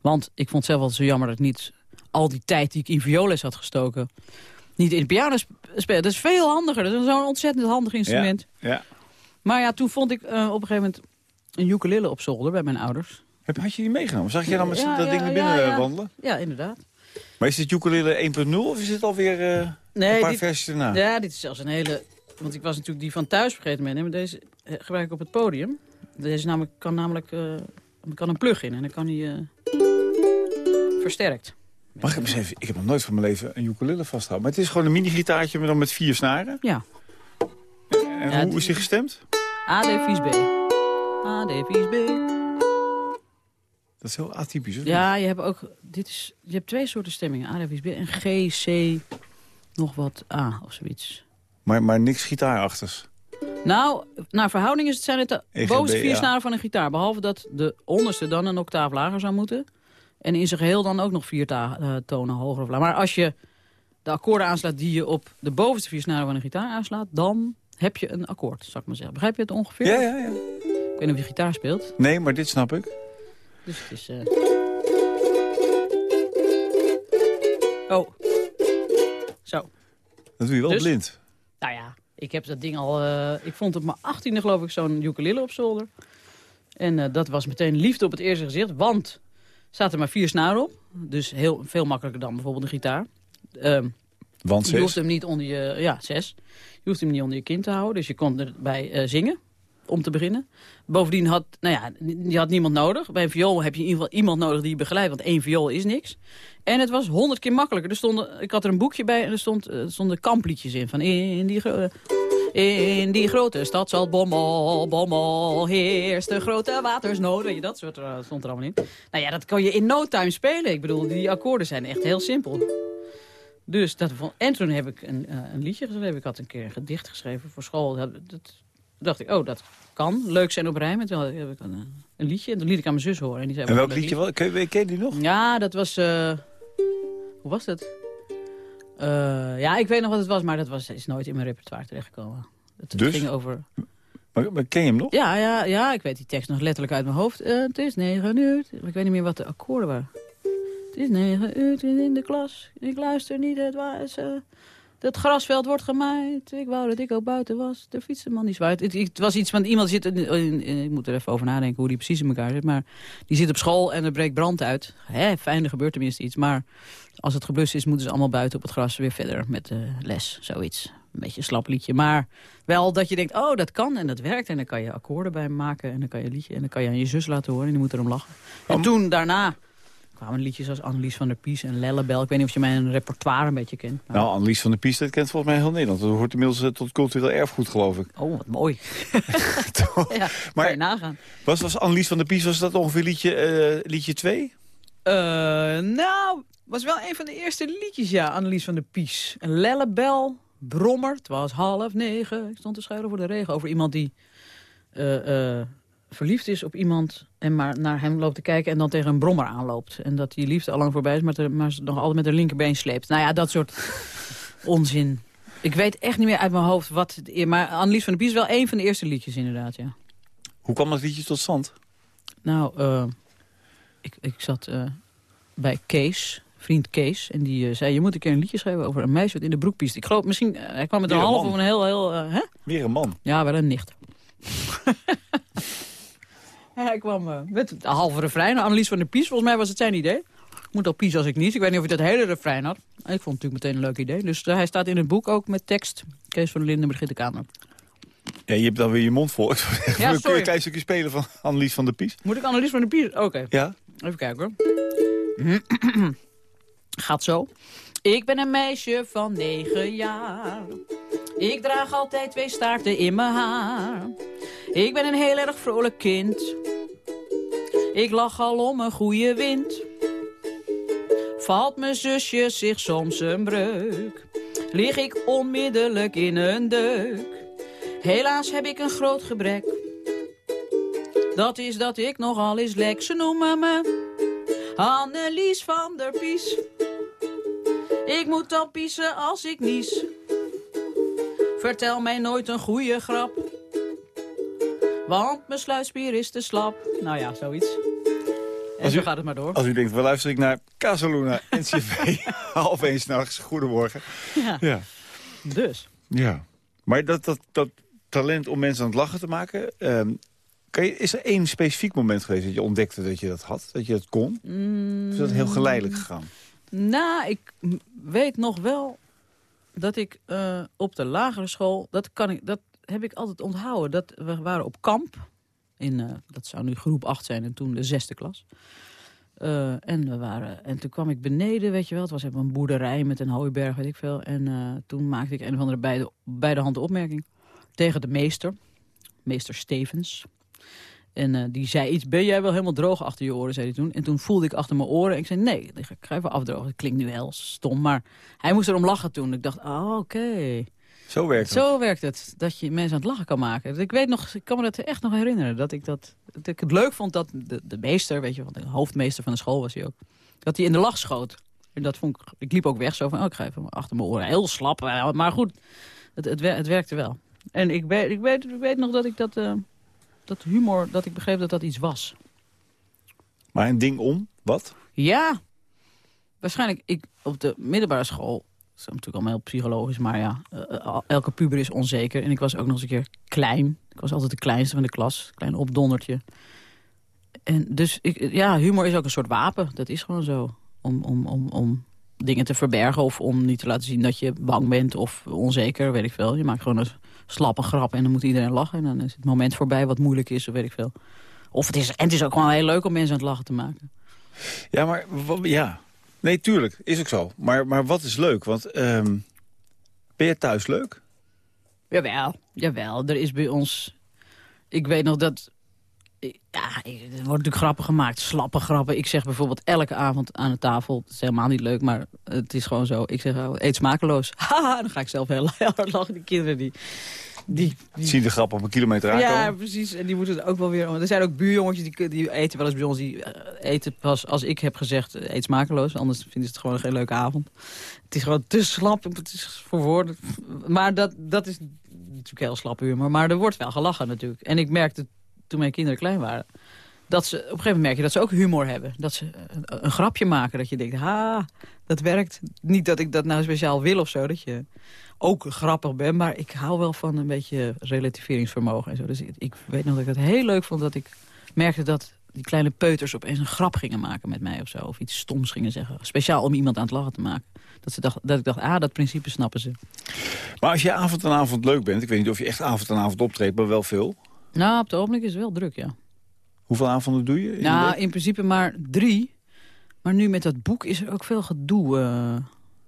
Want ik vond zelf altijd zo jammer dat ik niet... al die tijd die ik in violes had gestoken... niet in piano sp- spelen. Dat is veel handiger. Dat is zo'n ontzettend handig instrument. Ja. Maar ja, toen vond ik eh, op een gegeven moment... een ukulele op zolder bij mijn ouders. Heb, had je die meegenomen? Zag je dan met Ja, dat ding naar binnen eh, wandelen? Ja, inderdaad. Maar is dit ukulele 1.0 of is het alweer uh, een paar dit, versies erna? Ja, dit is zelfs een hele... Want ik was natuurlijk die van thuis vergeten meenemen. Deze gebruik ik op het podium. Deze namelijk, kan namelijk uh, kan een plug in en dan kan hij versterkt. Mag ik eens even... Ik heb nog nooit van mijn leven een ukulele vasthouden. Maar het is gewoon een mini-gitaartje, maar dan met vier snaren? Ja. En ja, hoe is hij gestemd? A, D, vies, B. A, D, vies, B. Dat is heel atypisch, Ja, je hebt ook... Dit is, je hebt twee soorten stemmingen. A, D, vies, B. En G, C, nog wat A of zoiets. Maar, maar niks gitaarachters? Nou, naar verhouding is het, zijn het de EGB, bovenste vier snaren van een gitaar. Behalve dat de onderste dan een octaaf lager zou moeten. En in zijn geheel dan ook nog vier uh, tonen hoger of lager. Maar als je de akkoorden aanslaat die je op de bovenste vier snaren van een gitaar aanslaat... dan heb je een akkoord, zou ik maar zeggen. Begrijp je het ongeveer? Ja, ja, ja. Ik weet niet of je gitaar speelt. Nee, maar dit snap ik. Dus het is... Uh... Oh. Zo. Dat doe je wel Dus? blind. Nou ja, ik heb dat ding al... Uh, ik vond op mijn achttiende geloof ik zo'n ukulele op zolder. En uh, dat was meteen liefde op het eerste gezicht. Want zaten maar vier snaren op. Dus heel, veel makkelijker dan bijvoorbeeld een gitaar. Um, Want je hoeft hem niet onder je... Ja, zes. Je hoeft hem niet onder je kin te houden. Dus je kon erbij uh, zingen. Om te beginnen. Bovendien had, nou ja, je had niemand nodig. Bij een viool heb je in ieder geval iemand nodig die je begeleidt. Want één viool is niks. En het was honderd keer makkelijker. Er stonden, ik had er een boekje bij en er, stond, er stonden kampliedjes in. Van in die, in die grote stad zal bommel, bommel, heerst de grote watersnood. Weet je, dat soort uh, stond er allemaal in. Nou ja, dat kan je in no time spelen. Ik bedoel, die akkoorden zijn echt heel simpel. Dus dat, en toen heb ik een, uh, een liedje geschreven. Ik had een keer een gedicht geschreven voor school. Dat, dat dacht ik, oh, dat kan. Leuk zijn op rijmen. Toen heb ik een, een liedje. En toen liet ik aan mijn zus horen. En, die zei, en welk liedje? Wel, ken, ken je die nog? Ja, dat was... Uh, hoe was dat? Uh, ja, ik weet nog wat het was, maar dat was, is nooit in mijn repertoire terechtgekomen. Het dus? ging over... Maar, maar, ken je hem nog? Ja, ja, ja, ik weet die tekst nog letterlijk uit mijn hoofd. Uh, het is negen uur. Ik weet niet meer wat de akkoorden waren. Het is negen uur in de klas. Ik luister niet, het was... Het grasveld wordt gemaaid. Ik wou dat ik ook buiten was. De fietsenman die zwaait. Het, het, was iets van iemand zit... In, in, in, ik moet er even over nadenken hoe die precies in elkaar zit. Maar die zit op school en er breekt brand uit. Hè, fijn, er gebeurt tenminste iets. Maar als het geblust is, moeten ze allemaal buiten op het gras weer verder met de les. Zoiets. Een beetje een slap liedje. Maar wel dat je denkt, oh, dat kan en dat werkt. En dan kan je akkoorden bij maken. En dan kan je liedje. En dan kan je aan je zus laten horen. En die moet erom lachen. En toen, daarna kwamen liedjes als Annelies van der Pies en Lellebel. Ik weet niet of je mijn repertoire een beetje kent. Maar... Nou, Annelies van der Pies, dat kent volgens mij heel Nederland. Dat hoort inmiddels uh, tot cultureel erfgoed, geloof ik. Oh, wat mooi. [laughs] ja, maar kan je nagaan. Was, was Annelies van der Pies, was dat ongeveer liedje, uh, liedje 2? Uh, nou, was wel een van de eerste liedjes, ja, Annelies van der Pies. En Lellebel, Brommer, het was half negen. Ik stond te schuilen voor de regen over iemand die... Uh, verliefd is op iemand en maar naar hem loopt te kijken... en dan tegen een brommer aanloopt. En dat die liefde al lang voorbij is, maar, te, maar ze nog altijd met haar linkerbeen sleept. Nou ja, dat soort [laughs] onzin. Ik weet echt niet meer uit mijn hoofd wat... Maar Annelies van der Pies is wel een van de eerste liedjes inderdaad, ja. Hoe kwam dat liedje tot stand? Nou, uh, ik, ik zat uh, bij Kees, vriend Kees... en die uh, zei, je moet een keer een liedje schrijven over een meisje wat in de broek piest. Ik geloof, misschien, hij kwam met een, een half man. of een heel... heel hè? Weer een man. Ja, wel een nicht. [laughs] Hij kwam uh, met een halve refrein. Annelies van der Pies, volgens mij was het zijn idee. Ik moet al Pies als ik niet. Ik weet niet of hij dat hele refrein had. Ik vond het natuurlijk meteen een leuk idee. Dus uh, hij staat in het boek ook met tekst. Kees van der Linden, Brigitte Kamer. Ja, je hebt dan weer je mond vol. [laughs] Ja, Kun je een klein stukje spelen van Annelies van der Pies? Moet ik Annelies van der Pies? Oké. Okay. Ja. Even kijken hoor. [clears throat] Gaat zo. Ik ben een meisje van negen jaar. Ik draag altijd twee staarten in mijn haar. Ik ben een heel erg vrolijk kind. Ik lach al om een goede wind. Valt mijn zusje zich soms een breuk, lig ik onmiddellijk in een deuk. Helaas heb ik een groot gebrek. Dat is dat ik nogal eens lek. Ze noemen me Annelies van der Pies. Ik moet dan piezen als ik nies. Vertel mij nooit een goede grap. Want mijn sluitspier is te slap. Nou ja, zoiets. En als zo gaat het maar door. Als u denkt, waar luister ik naar Casaluna, NCV, [laughs] half één s'nachts, goedemorgen. Ja. ja. Dus. Ja. Maar dat, dat, dat talent om mensen aan het lachen te maken... Um, kan je, is er één specifiek moment geweest dat je ontdekte dat je dat had? Dat je dat kon? Mm, of is dat heel geleidelijk gegaan? Nou, ik weet nog wel dat ik eh, op de lagere school... Dat, kan ik, dat heb ik altijd onthouden. Dat we waren op kamp. In, eh, dat zou nu groep 8 zijn en toen de zesde klas. Eh, en, we waren, en toen kwam ik beneden, weet je wel. Het was even een boerderij met een hooiberg, weet ik veel. En toen maakte ik een of andere beide, beide handen opmerking. Tegen de meester. Meester Stevens. En eh, die zei iets, ben jij wel helemaal droog achter je oren, zei hij toen. En toen voelde ik achter mijn oren en ik zei, nee, ik ga, even afdrogen. Het klinkt nu heel stom, maar hij moest erom lachen toen. Ik dacht, oh, oké. Zo werkt het. Zo werkt het, dat je mensen aan het lachen kan maken. Ik weet nog, ik kan me dat echt nog herinneren. Dat ik, dat, dat ik het leuk vond dat de, de meester, weet je, want de hoofdmeester van de school was hij ook. Dat hij in de lach schoot. En dat vond ik, ik liep ook weg zo van, oh, ik ga even achter mijn oren. Heel slap, maar goed, het, het werkte wel. En ik weet, ik weet, ik weet nog dat ik dat, eh, dat humor, dat ik begreep dat dat iets was. Maar een ding om, wat? Ja, waarschijnlijk ik, op de middelbare school... Dat is natuurlijk allemaal heel psychologisch, maar ja, eh, elke puber is onzeker. En ik was ook nog eens een keer klein. Ik was altijd de kleinste van de klas, klein opdondertje. En dus, ik, ja, humor is ook een soort wapen. Dat is gewoon zo. Om, om, om, om dingen te verbergen of om niet te laten zien dat je bang bent of onzeker, weet ik veel. Je maakt gewoon een slappe grap en dan moet iedereen lachen. En dan is het moment voorbij wat moeilijk is, of weet ik veel. Of het is, en het is ook gewoon heel leuk om mensen aan het lachen te maken. Ja, maar ja. Nee, tuurlijk. Is ook zo. Maar, maar wat is leuk? Want ehm, ben je thuis leuk? Jawel, jawel. Er is bij ons... Ik weet nog dat... Ja, er wordt natuurlijk grappen gemaakt. Slappe grappen. Ik zeg bijvoorbeeld elke avond aan de tafel... Het is helemaal niet leuk, maar het is gewoon zo. Ik zeg, oh, eet smakeloos. [laughs] Haha, dan ga ik zelf heel hard lachen. Die kinderen die... die, die Zie je de grap op een kilometer aankomen? ja, precies. En die moeten het ook wel weer... Er zijn ook buurjongetjes die, die eten wel eens bij ons. Die eh, eten pas als ik heb gezegd, eh, eet smakeloos. Anders vinden ze het gewoon geen leuke avond. Het is gewoon te slap. Het is voor woorden. Maar dat, dat is natuurlijk heel slap humor. Maar er wordt wel gelachen natuurlijk. En ik merkte toen mijn kinderen klein waren... dat ze op een gegeven moment merk je dat ze ook humor hebben. Dat ze een, grapje maken. Dat je denkt, ha, dat werkt. Niet dat ik dat nou speciaal wil of zo. Dat je ook grappig bent. Maar ik hou wel van een beetje relativeringsvermogen en zo. Dus ik, weet nog dat ik het heel leuk vond dat ik merkte dat die kleine peuters opeens een grap gingen maken met mij of zo. Of iets stoms gingen zeggen. Speciaal om iemand aan het lachen te maken. Dat, ze dacht, dat ik dacht, ah, dat principe snappen ze. Maar als je avond en avond leuk bent... ik weet niet of je echt avond en avond optreedt, maar wel veel. Nou, op het ogenblik is het wel druk, ja. Hoeveel avonden doe je? in Nou, in principe maar drie. Maar nu met dat boek is er ook veel gedoe. eh,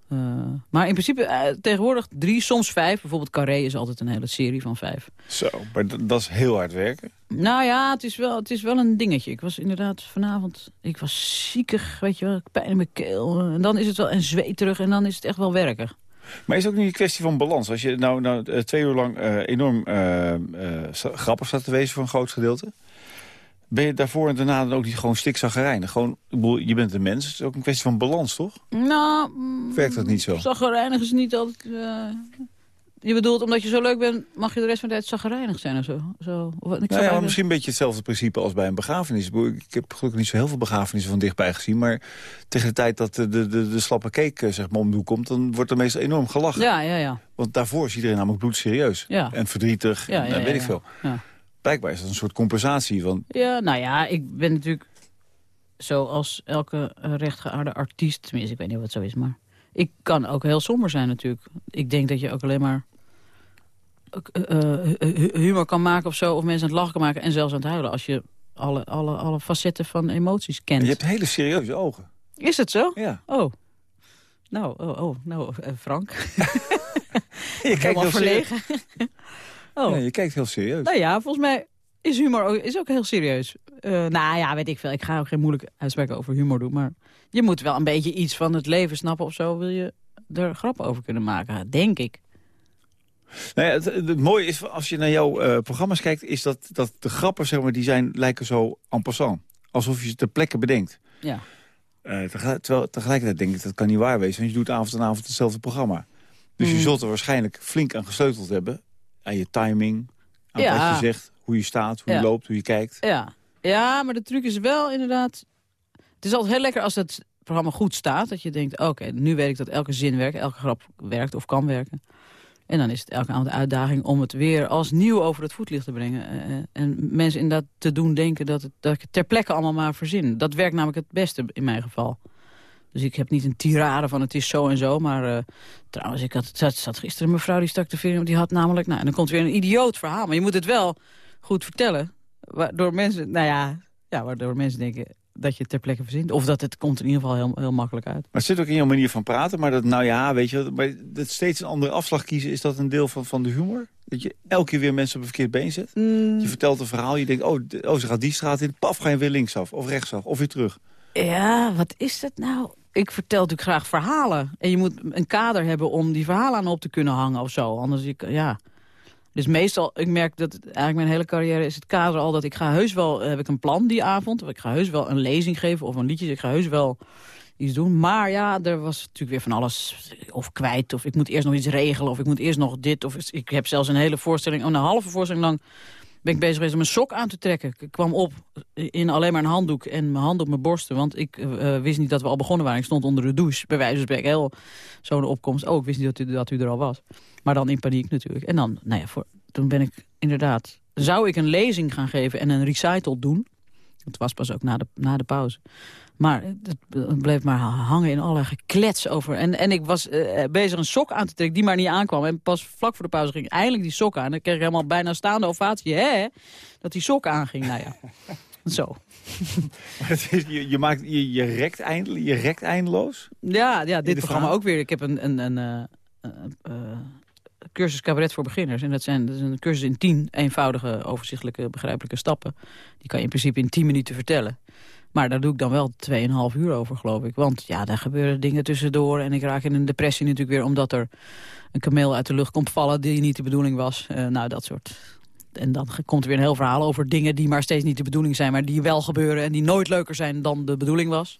eh. maar in principe eh, tegenwoordig drie, soms vijf. Bijvoorbeeld Carré is altijd een hele serie van vijf. Zo, maar dat is heel hard werken. Nou ja, het is, wel, het is wel een dingetje. Ik was inderdaad vanavond... Ik was ziekig, weet je wel. Pijn in mijn keel. En dan is het wel een zweeterig en dan is het echt wel werken. Maar is het ook niet een kwestie van balans? Als je nou, nou eh, twee uur lang eh, enorm eh, grappig staat te wezen voor een groot gedeelte... ben je daarvoor en daarna dan ook niet gewoon stikzaggerijnig? Gewoon, je bent een mens, het is ook een kwestie van balans, toch? Nou... mm, Werkt dat niet zo? Zaggerijnig is niet altijd... je bedoelt, omdat je zo leuk bent, mag je de rest van de tijd zaggerijnig zijn of zo? zo of, ik Nou ja, misschien een beetje hetzelfde principe als bij een begrafenis. Ik heb gelukkig niet zo heel veel begrafenissen van dichtbij gezien... maar tegen de tijd dat de, de, de, de slappe cake eh, zeg maar, om de hoek komt... dan wordt er meestal enorm gelachen. Ja, ja, ja. Want daarvoor is iedereen namelijk bloedserieus. Ja. En verdrietig, Ja, en ja, eh, weet ik veel. Ja. Blijkbaar is dat een soort compensatie. Want Ja, nou ja, ik ben natuurlijk zoals elke eh, rechtgeaarde artiest... tenminste, ik weet niet het zo is, maar... ik kan ook heel somber zijn natuurlijk. Ik denk dat je ook alleen maar eh, eh, hu- humor kan maken of zo... of mensen aan het lachen kan maken en zelfs aan het huilen... als je alle, alle, alle facetten van emoties kent. je hebt hele serieuze ogen. Is het zo? Ja. Oh. Nou, oh, oh nou, eh, Frank. [laughs] Je Helemaal heel verlegen. [laughs] oh. Je kijkt heel serieus. Nou ja, volgens mij is humor ook, is ook heel serieus. Eh, nou ja, weet ik veel. Ik ga ook geen moeilijke uitspraken over humor doen. Maar je moet wel een beetje iets van het leven snappen of zo. Wil je er grappen over kunnen maken, denk ik. Nou ja, het, het mooie is, als je naar jouw eh, programma's kijkt... is dat, dat de grappen, zeg maar, die zijn, lijken zo en passant. Alsof je ze ter plekke bedenkt. Ja. Eh, tegelijk- terwijl tegelijkertijd denk ik, dat kan niet waar wezen. Want je doet avond en avond hetzelfde programma. Dus je Mm. zult er waarschijnlijk flink aan gesleuteld hebben. Aan je timing, aan Ja. wat je zegt, hoe je staat, hoe Ja. je loopt, hoe je kijkt. Ja. ja, maar de truc is wel inderdaad... Het is altijd heel lekker als het programma goed staat. Dat je denkt, oké, nu weet ik dat elke zin werkt. Elke grap werkt of kan werken. En dan is het elke avond de uitdaging om het weer als nieuw over het voetlicht te brengen. Eh, eh, en mensen inderdaad te doen denken dat, het, dat ik het ter plekke allemaal maar verzin. Dat werkt namelijk het beste in mijn geval. Dus ik heb niet een tirade van het is zo en zo. Maar uh, trouwens, ik had, zat, zat gisteren een mevrouw die stak de vinger Die had namelijk, nou, en dan komt weer een idioot verhaal. Maar je moet het wel goed vertellen. Waardoor mensen, nou ja, ja waardoor mensen denken dat je het ter plekke verzint. Of dat het komt in ieder geval heel, heel makkelijk uit. Maar het zit ook in jouw manier van praten. Maar dat, nou ja, weet je, maar dat steeds een andere afslag kiezen... is dat een deel van, van de humor? Dat je elke keer weer mensen op een verkeerd been zet? Mm. Je vertelt een verhaal, je denkt, oh, oh, ze gaat die straat in. Paf, ga je weer linksaf of rechtsaf of weer terug. Ja, wat is dat nou? Ik vertel natuurlijk graag verhalen. En je moet een kader hebben om die verhalen aan op te kunnen hangen of zo. Anders, ik, ja... Dus meestal, ik merk dat eigenlijk mijn hele carrière is het kader al dat ik ga heus wel, heb ik een plan die avond. Of ik ga heus wel een lezing geven of een liedje. Ik ga heus wel iets doen. Maar ja, er was natuurlijk weer van alles of kwijt. Of ik moet eerst nog iets regelen. Of ik moet eerst nog dit. Of ik heb zelfs een hele voorstelling, oh, een halve voorstelling lang ben ik bezig geweest om een sok aan te trekken. Ik kwam op in alleen maar een handdoek en mijn hand op mijn borsten. Want ik uh, wist niet dat we al begonnen waren. Ik stond onder de douche, bij wijze van spreken. Heel zo'n opkomst. Oh, ik wist niet dat u, dat u er al was. Maar dan in paniek natuurlijk. En dan, nou ja, voor, toen ben ik inderdaad... Zou ik een lezing gaan geven en een recital doen? Het was pas ook na de, na de pauze. Maar het bleef maar hangen in allerlei geklets over. En, en ik was uh, bezig een sok aan te trekken die maar niet aankwam. En pas vlak voor de pauze ging eindelijk die sok aan. En dan kreeg ik helemaal bijna staande ovatie. Hè? Dat die sok aanging. Nou ja, [laughs] zo. je, je, maakt, je, je, rekt je rekt eindeloos? Ja, ja dit programma ook weer. Ik heb een, een, een uh, cursus cabaret voor beginners. En dat, zijn, dat is een cursus in tien eenvoudige, overzichtelijke, begrijpelijke stappen. Die kan je in principe in tien minuten vertellen. Maar daar doe ik dan wel 2,5 uur over, geloof ik. Want ja, daar gebeuren dingen tussendoor. En ik raak in een depressie natuurlijk weer... omdat er een kameel uit de lucht komt vallen die niet de bedoeling was. Uh, nou, dat soort... En dan komt er weer een heel verhaal over dingen die maar steeds niet de bedoeling zijn... maar die wel gebeuren en die nooit leuker zijn dan de bedoeling was.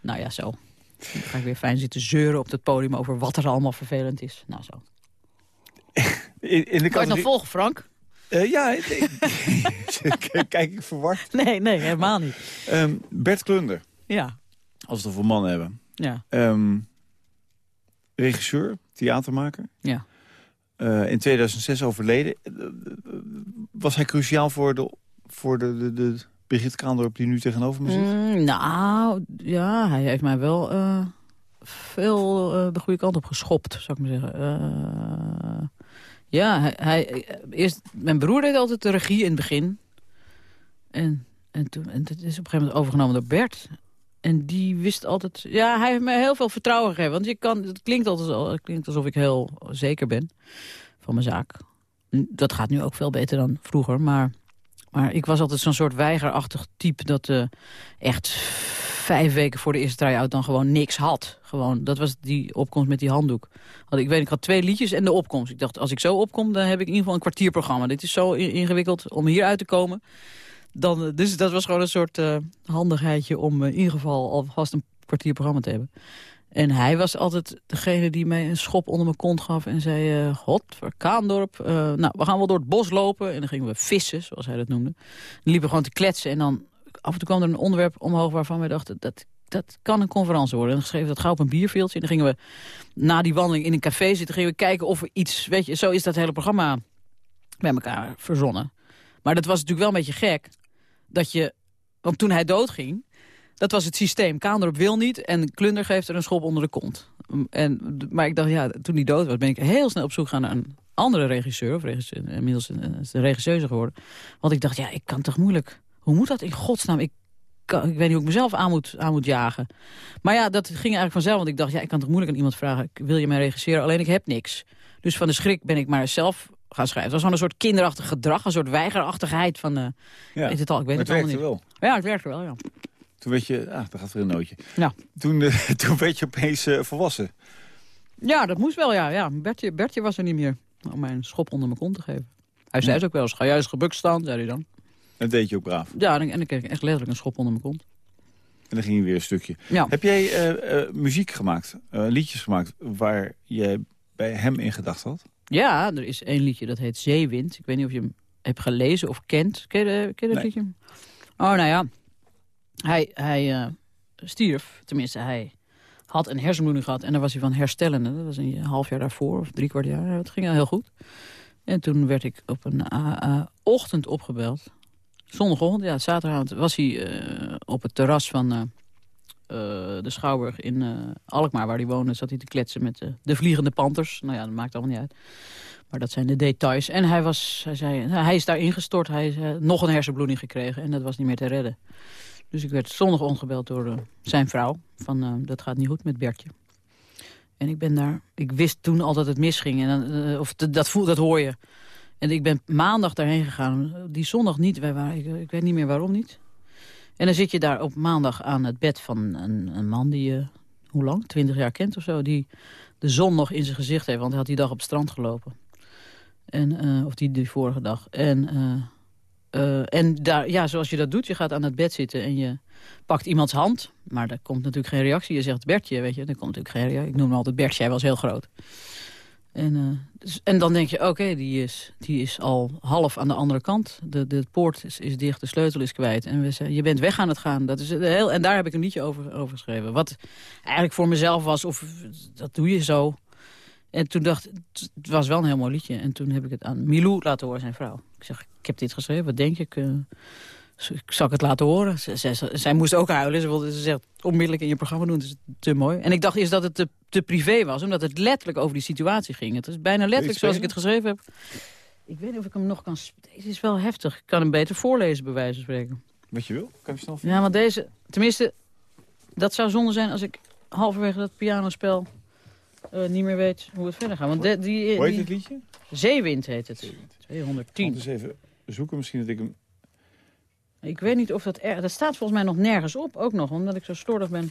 Nou ja, zo. Dan ga ik weer fijn zitten zeuren op het podium over wat er allemaal vervelend is. Nou, zo. [laughs] In, in de kan je nog volgen, Frank? Uh, ja, [laughs] kijk ik verward. Nee, nee, helemaal niet. Um, Bert Klunder. Ja. Als we het over mannen hebben. Ja. Um, regisseur, theatermaker. Ja. Uh, in 2006 overleden. Eh, was hij cruciaal voor de, voor de, de, de Brigitte Kaandorp die nu tegenover me zit? Mm, nou, ja, hij heeft mij wel veel de goede kant op geschopt, zou ik maar zeggen. Ja, hij, hij, eerst, mijn broer deed altijd de regie in het begin. En, en, toen, en dat is op een gegeven moment overgenomen door Bert. En die wist altijd... Ja, hij heeft me heel veel vertrouwen gegeven. Want je kan, het klinkt altijd het klinkt alsof ik heel zeker ben van mijn zaak. Dat gaat nu ook veel beter dan vroeger. Maar, maar ik was altijd zo'n soort weigerachtig type... dat uh, echt vijf weken voor de eerste try-out dan gewoon niks had. Gewoon, dat was die opkomst met die handdoek. Had, ik weet, ik had twee liedjes en de opkomst. Ik dacht, als ik zo opkom, dan heb ik in ieder geval een kwartierprogramma. Dit is zo ingewikkeld om hier uit te komen. Dan, eh, dus dat was gewoon een soort uh, handigheidje om uh, in ieder geval alvast een kwartierprogramma te hebben. En hij was altijd degene die mij een schop onder mijn kont gaf en zei... Uh, God, voor Kaandorp, nou, we gaan wel door het bos lopen. En dan gingen we vissen, zoals hij dat noemde. Liepen gewoon te kletsen en dan af en toe kwam er een onderwerp omhoog waarvan we dachten... dat, dat kan een conferentie worden. En geschreven dat gauw op een bierveeltje. En dan gingen we na die wandeling in een café zitten... gingen we kijken of we iets... Weet je, zo is dat hele programma bij elkaar verzonnen. Maar dat was natuurlijk wel een beetje gek. Dat je... Want toen hij doodging... Dat was het systeem. Kaandorp wil niet en Klunder geeft er een schop onder de kont. En, maar ik dacht, ja, toen hij dood was, ben ik heel snel op zoek gaan naar een andere regisseur. Of inmiddels een, een regisseur geworden. Want ik dacht, ja, ik kan toch moeilijk hoe moet dat in godsnaam? Ik, ik weet niet hoe ik mezelf aan moet, aan moet jagen. Maar ja, dat ging eigenlijk vanzelf. Want ik dacht, ja, ik kan toch moeilijk aan iemand vragen... wil je mij regisseren? Alleen ik heb niks. Dus van de schrik ben ik maar zelf gaan schrijven. Het was een soort kinderachtig gedrag. Een soort weigerachtigheid van... Uh, ja, weet het al, ik weet het, het werkte wel. Ja, het werkte wel, ja. Toen weet je... Ah, daar gaat weer een nootje. Ja. Toen, uh, [laughs] toen werd je opeens uh, volwassen. Ja, dat moest wel, ja. ja. Bertje, Bertje was er niet meer om mij een schop onder mijn kont te geven. Hij zei het ook wel eens. Ga juist gebukt staan, zei hij dan. Dat deed je ook braaf. Ja, en, en dan kreeg ik echt letterlijk een schop onder mijn kont. En dan ging je weer een stukje. Ja. Heb jij uh, uh, muziek gemaakt, uh, liedjes gemaakt... waar jij bij hem in gedacht had? Ja, er is één liedje dat heet Zeewind. Ik weet niet of je hem hebt gelezen of kent. Ken je, ken je dat liedje? Oh, nou ja. Hij, hij stierf, tenminste hij had een hersenbloeding gehad... en daar was hij van herstellende. Dat was een half jaar daarvoor, of drie kwart jaar. Dat ging heel goed. En toen werd ik op een ochtend opgebeld Zondagochtend, ja, zaterdagavond was hij uh, op het terras van uh, eh, de Schouwburg in eh, Alkmaar, waar hij woonde... zat hij te kletsen met de vliegende panters. Nou ja, dat maakt allemaal niet uit. Maar dat zijn de details. En hij, was, hij, zei, hij is daar ingestort. Hij heeft nog een hersenbloeding gekregen en dat was niet meer te redden. Dus ik werd zondag ongebeld door zijn vrouw. Van, dat gaat niet goed met Bertje. En ik ben daar... Ik wist toen al dat het misging. En, of dat, voel, dat hoor je. En ik ben maandag daarheen gegaan. Die zondag niet. Wij waren, ik, weet niet meer waarom niet. En dan zit je daar op maandag aan het bed van een, een man die je, hoe lang, twintig jaar kent of zo. Die de zon nog in zijn gezicht heeft, want hij had die dag op het strand gelopen. En, uh, of die, die vorige dag. En, uh, uh, en daar, ja, zoals je dat doet, je gaat aan het bed zitten en je pakt iemands hand. Maar daar komt natuurlijk geen reactie. Je zegt Bertje, weet je. Er komt natuurlijk geen reactie. Ik noem hem altijd Bertje, hij was heel groot. En, uh, dus, en dan denk je, oké, die, is, die is al half aan de andere kant. De, de poort is, is dicht, de sleutel is kwijt. En je bent weg aan het gaan. Dat is heel, en daar heb ik een liedje over, over geschreven. Wat eigenlijk voor mezelf was, of dat doe je zo. En toen dacht ik, het was wel een heel mooi liedje. En toen heb ik het aan Milou laten horen, zijn vrouw. Ik zeg, ik heb dit geschreven, wat denk ik? Uh, ik zal het laten horen. zij moest ook huilen. Ze wilde ze zegt onmiddellijk in je programma doen. Het is te mooi. En ik dacht eerst dat het te, te privé was. Omdat het letterlijk over die situatie ging. Het is bijna letterlijk zoals ik het geschreven heb. Ik weet niet of ik hem nog kan... Deze is wel heftig. Ik kan hem beter voorlezen, bij wijze van spreken. Wat je wil? Kan je snel Ja, want deze... Tenminste, dat zou zonde zijn als ik halverwege dat pianospel... Uh, niet meer weet hoe het verder gaat. Want die, hoe heet het liedje? Zeewind heet het. Zeewind. 210. Ik eens even zoeken. Misschien dat ik hem ik weet niet of dat... Er, dat staat volgens mij nog nergens op, ook nog, omdat ik zo stoordig ben.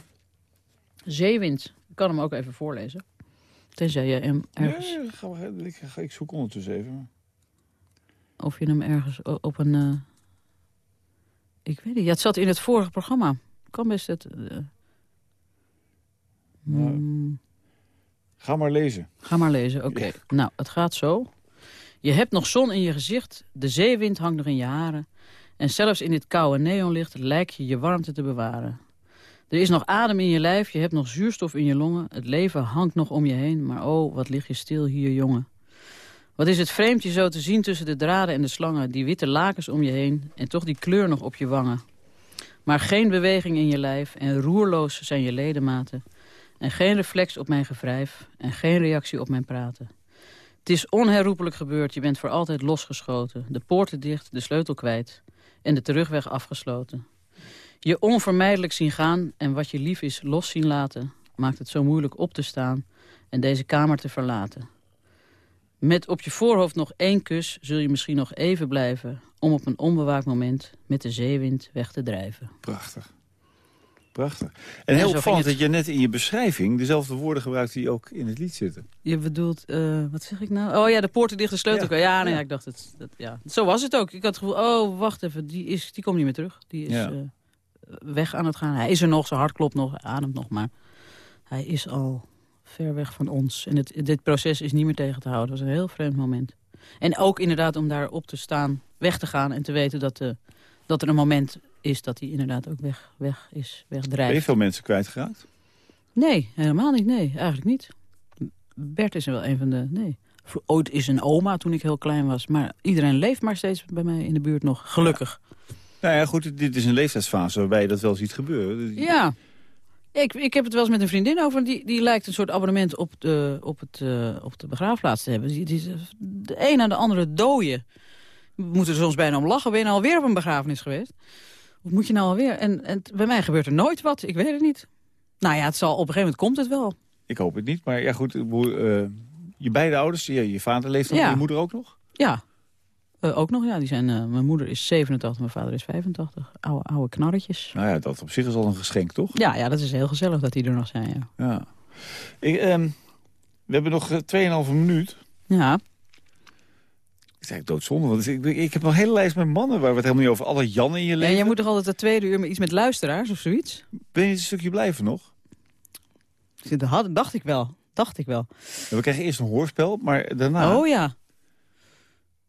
Zeewind. Ik kan hem ook even voorlezen. Tenzij je hem ergens... Ja, ga, ik, ga, ik zoek ondertussen even. Of je hem ergens op een... Uh... Ik weet niet. Ja, het zat in het vorige programma. Kan best het... Uh... Nou, Ga maar lezen. Ga maar lezen, oké. Nou, het gaat zo. Je hebt nog zon in je gezicht. De zeewind hangt nog in je haren. En zelfs in dit koude neonlicht lijkt je je warmte te bewaren. Er is nog adem in je lijf, je hebt nog zuurstof in je longen. Het leven hangt nog om je heen, maar oh, wat lig je stil hier, jongen. Wat is het vreemd je zo te zien tussen de draden en de slangen... die witte lakens om je heen en toch die kleur nog op je wangen. Maar geen beweging in je lijf en roerloos zijn je ledematen... en geen reflex op mijn gevrijf en geen reactie op mijn praten. Het is onherroepelijk gebeurd, je bent voor altijd losgeschoten. De poorten dicht, de sleutel kwijt en de terugweg afgesloten. Je onvermijdelijk zien gaan en wat je lief is los zien laten... maakt het zo moeilijk op te staan en deze kamer te verlaten. Met op je voorhoofd nog één kus zul je misschien nog even blijven... om op een onbewaakt moment met de zeewind weg te drijven. Prachtig. Prachtig. En heel opvallend dat je net in je beschrijving dezelfde woorden gebruikt die ook in het lied zitten. Je bedoelt, uh, wat zeg ik nou? Oh ja, de poorten dicht, de sleutel. Ja, ja, nee, ja. ik dacht, het, dat, ja. zo was het ook. Ik had het gevoel, oh wacht even, die, is, die komt niet meer terug. Die is uh, weg aan het gaan. Hij is er nog, zijn hart klopt nog, ademt nog, maar hij is al ver weg van ons. En het, dit proces is niet meer tegen te houden. Dat was een heel vreemd moment. En ook inderdaad om daar op te staan, weg te gaan en te weten dat, de, dat er een moment is dat hij inderdaad ook weg, weg is, wegdrijft. Ben je veel mensen kwijtgeraakt? Nee, helemaal niet. Nee, eigenlijk niet. Bert is er wel een van de... Nee. Ooit is een oma toen ik heel klein was. Maar iedereen leeft maar steeds bij mij in de buurt nog. Gelukkig. Nou ja, goed, dit is een leeftijdsfase waarbij je dat wel ziet gebeuren. Ja. Ik, ik heb het wel eens met een vriendin over. Die, die lijkt een soort abonnement op de, op het, uh, op de begraafplaats te hebben. Die, die, de een na de andere dooien. We moeten er soms bijna om lachen. Ben je nou alweer op een begrafenis geweest? Wat moet je nou alweer? En, en bij mij gebeurt er nooit wat. Ik weet het niet. Nou ja, het zal, op een gegeven moment komt het wel. Ik hoop het niet. Maar ja goed, uh, je beide ouders, je, je vader leeft nog, ja. je moeder ook nog? Ja, uh, ook nog, ja. Die zijn, uh, mijn moeder is 87, mijn vader is 85. Oude, oude knarretjes. Nou ja, dat op zich is al een geschenk, toch? Ja, ja dat is heel gezellig dat die er nog zijn, ja. ja. Ik, um, we hebben nog 2,5 minuut. Ja. Ik zei doodzonde, want ik, ik heb een hele lijst met mannen waar we het helemaal niet over alle Jan in je leven. En jij moet toch altijd de tweede uur met iets met luisteraars of zoiets? Ben je een stukje blijven nog? Dat dacht ik wel, dacht ik wel. we krijgen eerst een hoorspel, maar daarna... Oh ja.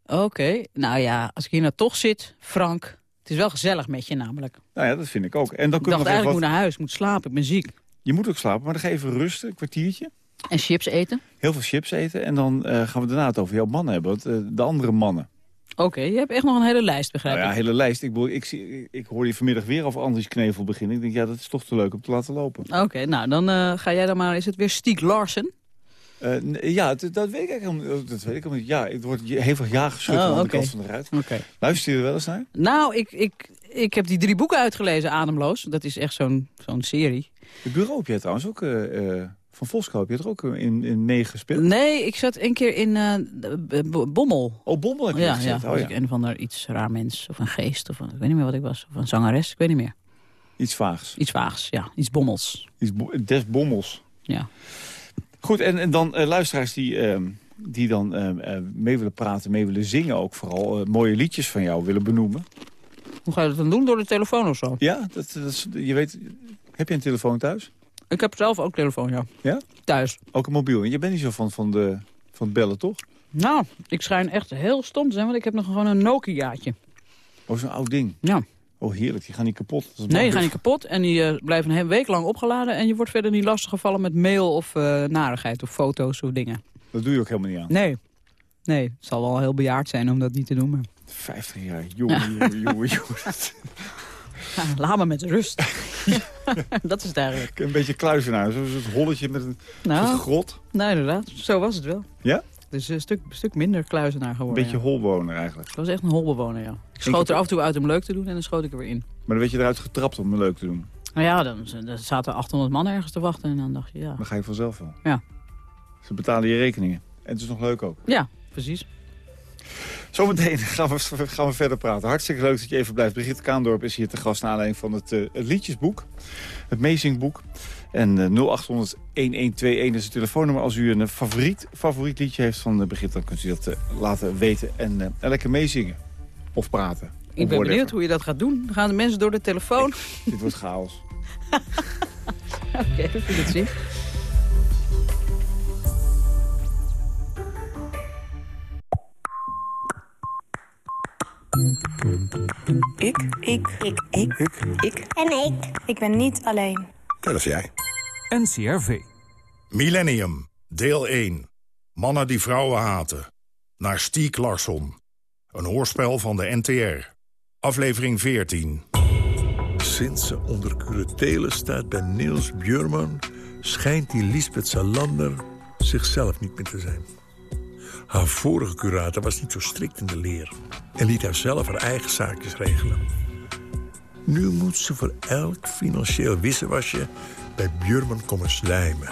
Oké, nou ja, als ik hier nou toch zit, Frank... Het is wel gezellig met je namelijk. Nou ja, dat vind ik ook. En dan ik dacht eigenlijk, wat... moet naar huis, moet slapen, ik ben ziek. Je moet ook slapen, maar dan ga je even rusten, een kwartiertje. En chips eten? Heel veel chips eten. En dan uh, gaan we daarna het over jouw mannen hebben. Want, uh, de andere mannen. Oké, je hebt echt nog een hele lijst, begrijp Nou ja, hele lijst. Ik, ik, zie, ik hoorde je vanmiddag weer over Andries Knevel beginnen. Ik denk, ja, dat is toch te leuk om te laten lopen. Oké, nou dan eh, ga jij dan maar... Is het weer Stieg Larsen? Eh, ja, dat weet ik eigenlijk helemaal- dat weet ik niet. Ja, het wordt veel ja geschud Oh, aan de kant van de ruit. Oké. Luister je er wel eens naar? Nou, ik, ik, ik heb die drie boeken uitgelezen, Ademloos. Dat is echt zo'n zo'n serie. Het bureau heb jij trouwens ook... eh, eh, van Vosko heb je er ook in, in meegespeeld? Nee, ik zat een keer in eh, B- Bommel. Oh, Bommel heb je Ja, Oh, ik ja. een van der iets raar mens. Of een geest, of een, ik weet niet meer wat ik was. Of een zangeres, ik weet niet meer. Iets vaags. Iets vaags, ja. Iets bommels. Iets bo- des Bommels. Ja. Goed, en, en dan eh, luisteraars die, ehm, die dan ehm, eh, mee willen praten, mee willen zingen ook vooral. eh, mooie liedjes van jou willen benoemen. Hoe ga je dat dan doen? Door de telefoon of zo? Ja, dat, dat is, je weet... Heb je een telefoon thuis? Ik heb zelf ook telefoon, ja. Ja? Thuis. Ook een mobiel. En je bent niet zo van, van, de, van het bellen, toch? Nou, ik schijn echt heel stom te zijn, want ik heb nog gewoon een Nokiaatje. Oh, zo'n oud ding. Ja. Oh, heerlijk. Die gaan niet kapot. Dat is Nee, die gaan niet kapot en die eh, blijven een week lang opgeladen... en je wordt verder niet lastiggevallen met mail of eh, narigheid of foto's of dingen. Dat doe je ook helemaal niet aan. Nee. Nee, het zal wel heel bejaard zijn om dat niet te doen. Maar... 50 jaar. Jongen, jongen, jongen. [laughs] Ja, [laughs] laat me met rust. [laughs] [laughs] dat is het eigenlijk. Een beetje kluizenaar. Zo'n holletje met een soort Nou, grot. nou, inderdaad. Zo was het wel. Ja? Dus een stuk, stuk minder kluizenaar Een geworden. beetje ja. holbewoner eigenlijk. Dat was echt een holbewoner, ja. Ik schoot er af en toe uit om leuk te doen en dan schoot ik er weer in. Maar dan werd je eruit getrapt om leuk te doen. Nou ja, dan, dan zaten 800 man ergens te wachten en dan dacht je, ja. Dan ga je vanzelf wel. Ja. Ze betalen je rekeningen. En het is nog leuk ook. Ja, precies. Zometeen gaan we, gaan we verder praten. Hartstikke leuk dat je even blijft. Brigitte Kaandorp is hier te gast naar aanleiding van het, eh, het liedjesboek. Het Meezingboek. En eh 0800 1121 is het telefoonnummer. Als u een eh, favoriet, favoriet liedje heeft van uh, Brigitte... dan kunt u dat eh, laten weten en, eh, en lekker meezingen. Of praten. Ik ben benieuwd hoe je dat gaat doen. Dan gaan de mensen door de telefoon. Dit wordt chaos. [laughs] Oké, dat vind ik het zien. Ik, ik, ik, ik, ik. En ik. Ik ben niet alleen. Dat is jij. NCRV. Millennium, deel 1. Mannen die vrouwen haten. Naar Stiek Larsson. Een hoorspel van de NTR. Aflevering 14. Sinds ze onder curatele staat bij Niels Björman... schijnt die Lisbeth Salander zichzelf niet meer te zijn. Haar vorige curator was niet zo strikt in de leer... en liet haar zelf haar eigen zaakjes regelen. Nu moet ze voor elk financieel wisselwasje bij Björman komen slijmen.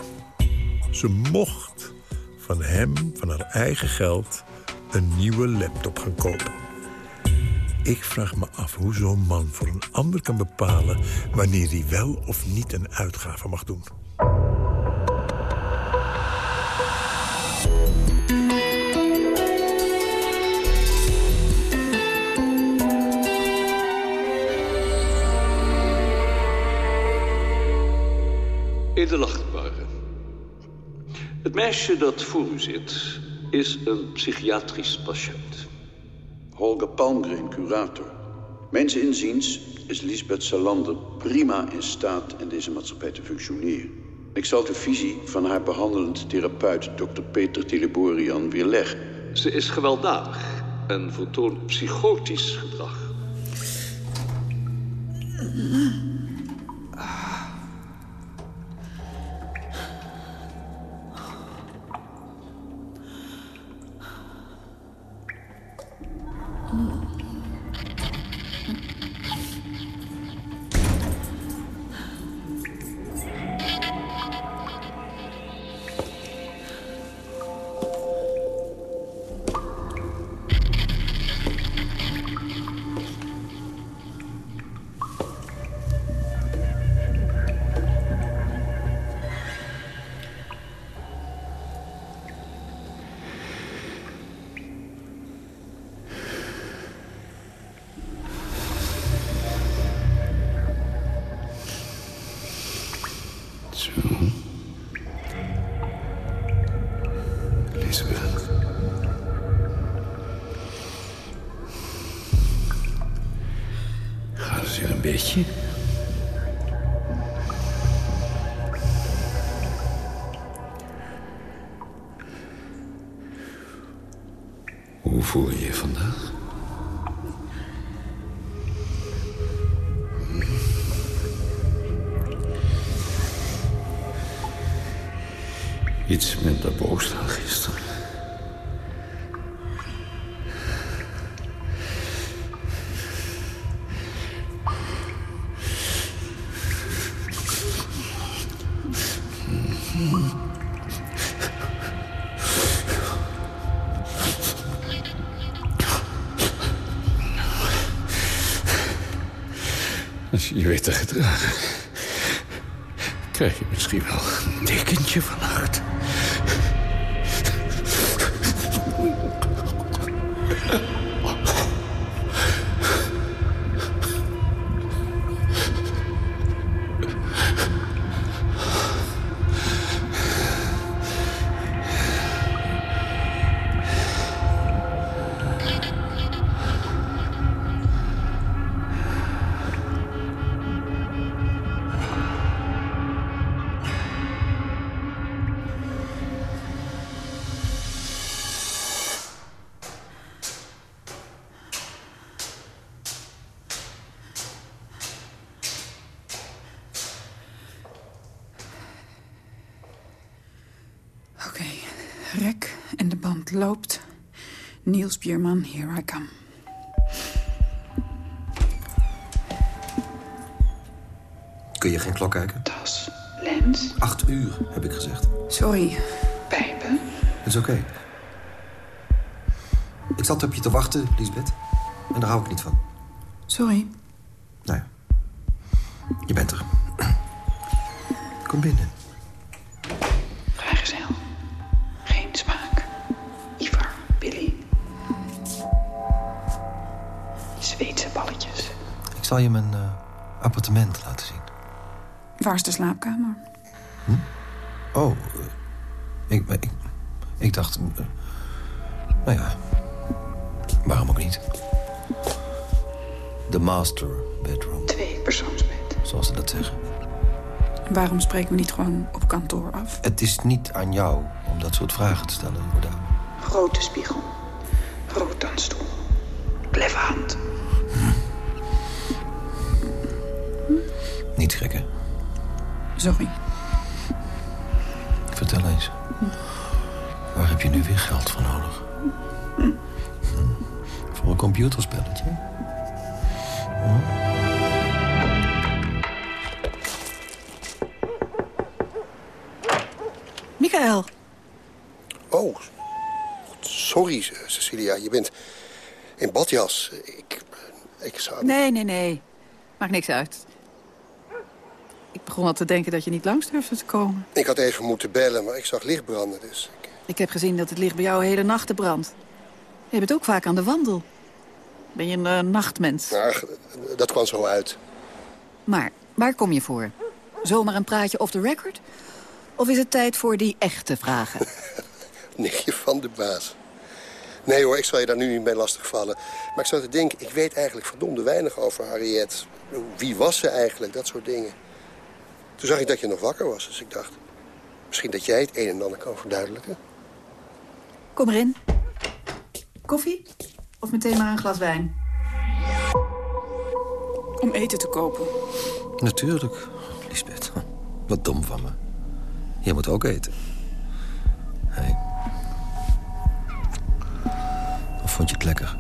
Ze mocht van hem, van haar eigen geld... een nieuwe laptop gaan kopen. Ik vraag me af hoe zo'n man voor een ander kan bepalen... wanneer hij wel of niet een uitgave mag doen. Edelachtbare. Het meisje dat voor u zit is een psychiatrisch patiënt. Holger Palmgren, curator. Mijns inziens is Lisbeth Salander prima in staat in deze maatschappij te functioneren. Ik zal de visie van haar behandelend therapeut, Dr. Peter Teleborian, weerleggen. Ze is gewelddadig en vertoont psychotisch gedrag. Zo. Iets minder boos dan gisteren. Als je je weet te gedragen... krijg je misschien wel een dekentje van loopt. Niels Bierman, here I come. Kun je geen klok kijken? Tas, lens. Acht uur, heb ik gezegd. Sorry, pijpen. Dat is oké. Ik zat op je te wachten, Lisbeth. En daar hou ik niet van. Sorry. Nou ja. Je bent er. Kom binnen. Zal je mijn eh, appartement laten zien. Waar is de slaapkamer? Oh, eh, ik, ik, ik dacht... eh, nou ja, waarom ook niet? De master bedroom, Twee persoonsbed. zoals ze dat zeggen. Waarom spreken we niet gewoon op kantoor af? Het is niet aan jou om dat soort vragen te stellen, dame. Grote spiegel. Rooddansstoel. Kleffe hand. Niet gek, hè? Sorry. Vertel eens. Waar heb je nu weer geld voor nodig? Hm? Voor een computerspelletje? Hm? Michael. Oh, sorry, Cecilia. Je bent in badjas. Ik, ik zou... Nee, nee, nee. Maakt niks uit. Ik begon al te denken dat je niet langs durfde te komen. Ik had even moeten bellen, maar ik zag licht branden, dus... Ik heb gezien dat het licht bij jou hele nachten brandt. Je bent ook vaak aan de wandel. Ben je een eh, nachtmens? Nou, dat kwam zo uit. Maar waar kom je voor? Zomaar een praatje off the record? Of is het tijd voor die echte vragen? [laughs] Nichtje van de baas. Nee hoor, ik zal je daar nu niet mee lastigvallen. Maar ik zou te denken, ik weet eigenlijk verdomde weinig over Harriet. Wie was ze eigenlijk, dat soort dingen. Toen zag ik dat je nog wakker was, dus ik dacht... misschien dat jij het een en ander kan verduidelijken. Kom erin. Koffie? Of meteen maar een glas wijn? Om eten te kopen. Natuurlijk, Lisbeth. Wat dom van me. Je moet ook eten. Hey. Of vond je het lekker?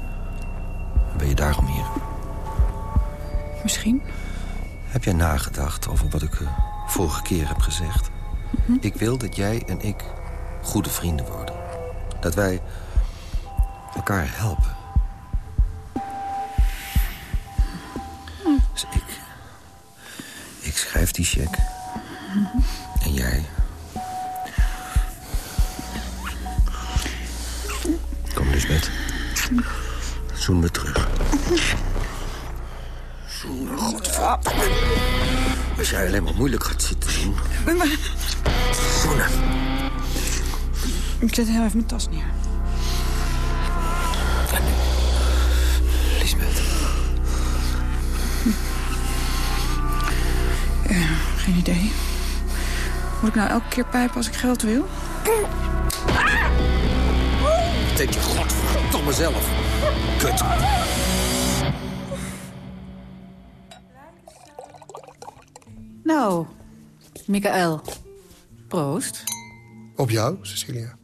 Ben je daarom hier? Misschien. Heb jij nagedacht over wat ik eh, vorige keer heb gezegd? Ik wil dat jij en ik goede vrienden worden. Dat wij elkaar helpen. Dus ik... Ik schrijf die cheque. En jij... Kom, Lisbeth. Zoen me terug. Zoen me, godverdomme. Als jij alleen maar moeilijk gaat zitten doen... Zoenen. Ik zet heel even mijn tas neer. Lisbeth. Ja, geen idee. Moet ik nou elke keer pijpen als ik geld wil? Denk je godverdomme zelf. Kut. Nou, Michael. Proost. Op jou, Cecilia.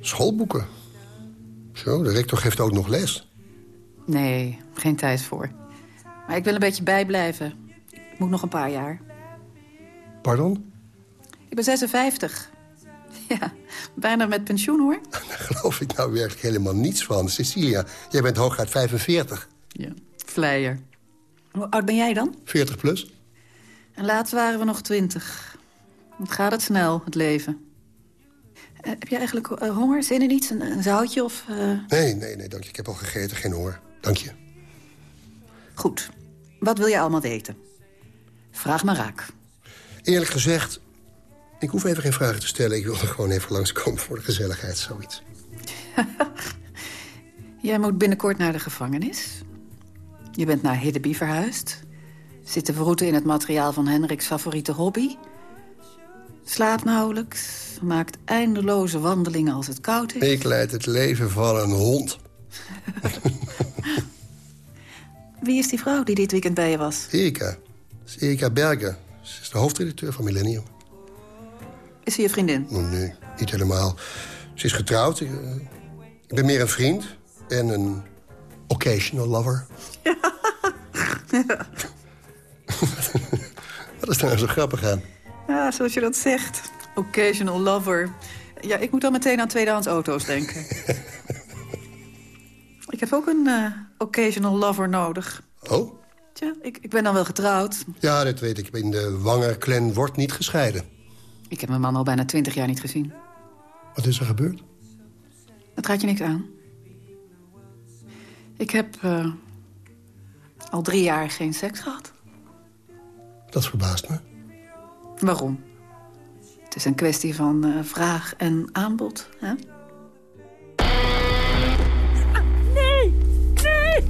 Schoolboeken. Zo, de rector geeft ook nog les. Nee, geen tijd voor. Maar ik wil een beetje bijblijven. Ik moet nog een paar jaar. Pardon? Ik ben 56. Ja, bijna met pensioen, hoor. [laughs] Daar geloof ik nou werkelijk helemaal niets van. Cecilia, jij bent hooguit 45. Ja, vleier. Hoe oud ben jij dan? 40 plus. En laatst waren we nog 20. Het gaat het snel, het leven. Eh, heb je eigenlijk eh, honger? Zin in iets? Een, een zoutje of... eh, Nee, nee, nee, dank je. Ik heb al gegeten, geen honger. Dank je. Goed. Wat wil je allemaal weten? Vraag maar raak. Eerlijk gezegd, ik hoef even geen vragen te stellen. Ik wil er gewoon even langskomen voor de gezelligheid, zoiets. [laughs] Jij moet binnenkort naar de gevangenis. Je bent naar Hiddeby verhuisd. Zit te verroeten in het materiaal van Henriks favoriete hobby. Slaapt nauwelijks. Maakt eindeloze wandelingen als het koud is. Ik leid het leven van een hond. [laughs] Wie is die vrouw die dit weekend bij je was? Erika. Dat is Erika Berger. Ze is de hoofdredacteur van Millennium. Is ze je vriendin? Oh, nee, niet helemaal. Ze is getrouwd. Eh, ik ben meer een vriend en een occasional lover. [laughs] Wat is daar nou zo grappig aan? Ja, zoals je dat zegt. Occasional lover. Ja, ik moet dan meteen aan tweedehands auto's denken. [laughs] ik heb ook een eh, occasional lover nodig. Oh? Tja, ik, ik ben dan wel getrouwd. Ja, dat weet ik. In de Wanger-clan wordt niet gescheiden. Ik heb mijn man al bijna twintig jaar niet gezien. Wat is er gebeurd? Dat gaat je niks aan. Ik heb eh, al drie jaar geen seks gehad. Dat verbaast me. Waarom? Het is een kwestie van eh, vraag en aanbod, hè? Nee! Nee!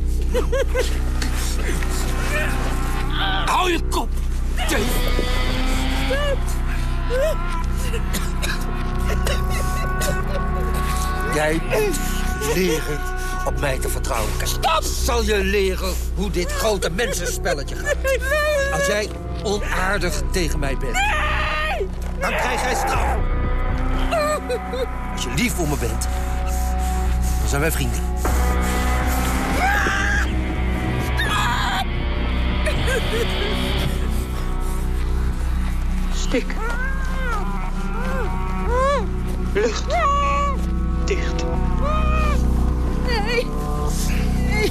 Hou je kop, Dave! Jij leren op mij te vertrouwen. Stop! Zal je leren hoe dit grote mensenspelletje gaat. Als jij onaardig tegen mij bent, dan krijg jij straf. Als je lief voor me bent, dan zijn wij vrienden. Stik. Lucht. Dicht. Nee. Nee.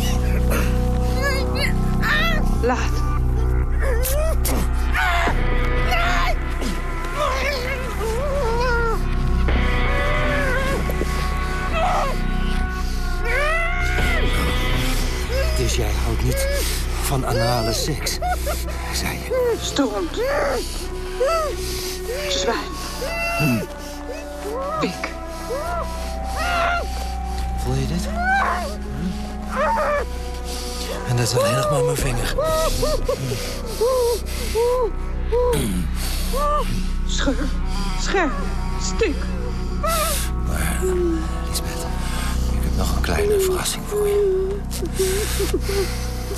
Laat. Dus jij houdt niet van anale seks, zei je. Stront. Zwijn. Hm. Pik. Voel je dit? En dat is alleen nog maar mijn vinger. Scheur. Scherp. Stik. Maar, Lisbeth, ik heb nog een kleine verrassing voor je.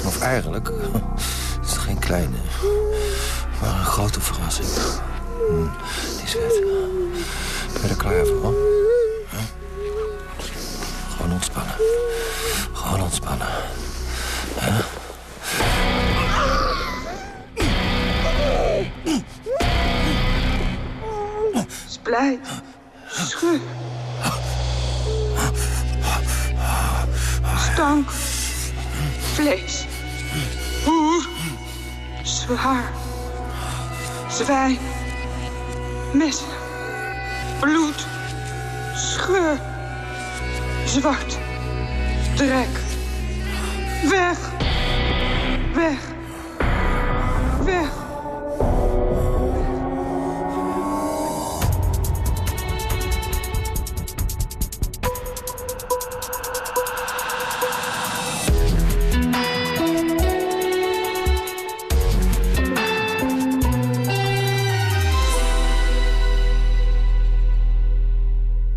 Of eigenlijk [laughs] is het geen kleine, maar een grote verrassing. Hm, Lisbeth, ben je er klaar voor? Ontspannen. Gewoon ontspannen. Huh? Splijt. Scheur. Stank. Vlees. Hoer. Zwaar. Zwijn. Mes. Bloed. Scheur. Zwart. Drek. Weg. Weg. Weg.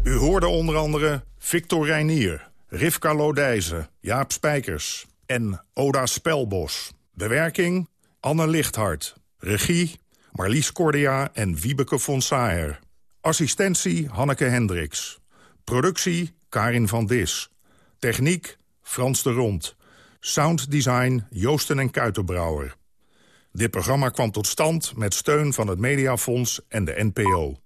U hoorde onder andere Victor Reinier, Rivka Lodijzen, Jaap Spijkers en Oda Spelbos. Bewerking Anne Lichthart. Regie Marlies Cordia en Wiebeke von Saer. Assistentie Hanneke Hendricks. Productie Karin van Dis. Techniek Frans de Rond. Sounddesign Joosten en Kuitenbrouwer. Dit programma kwam tot stand met steun van het Mediafonds en de NPO.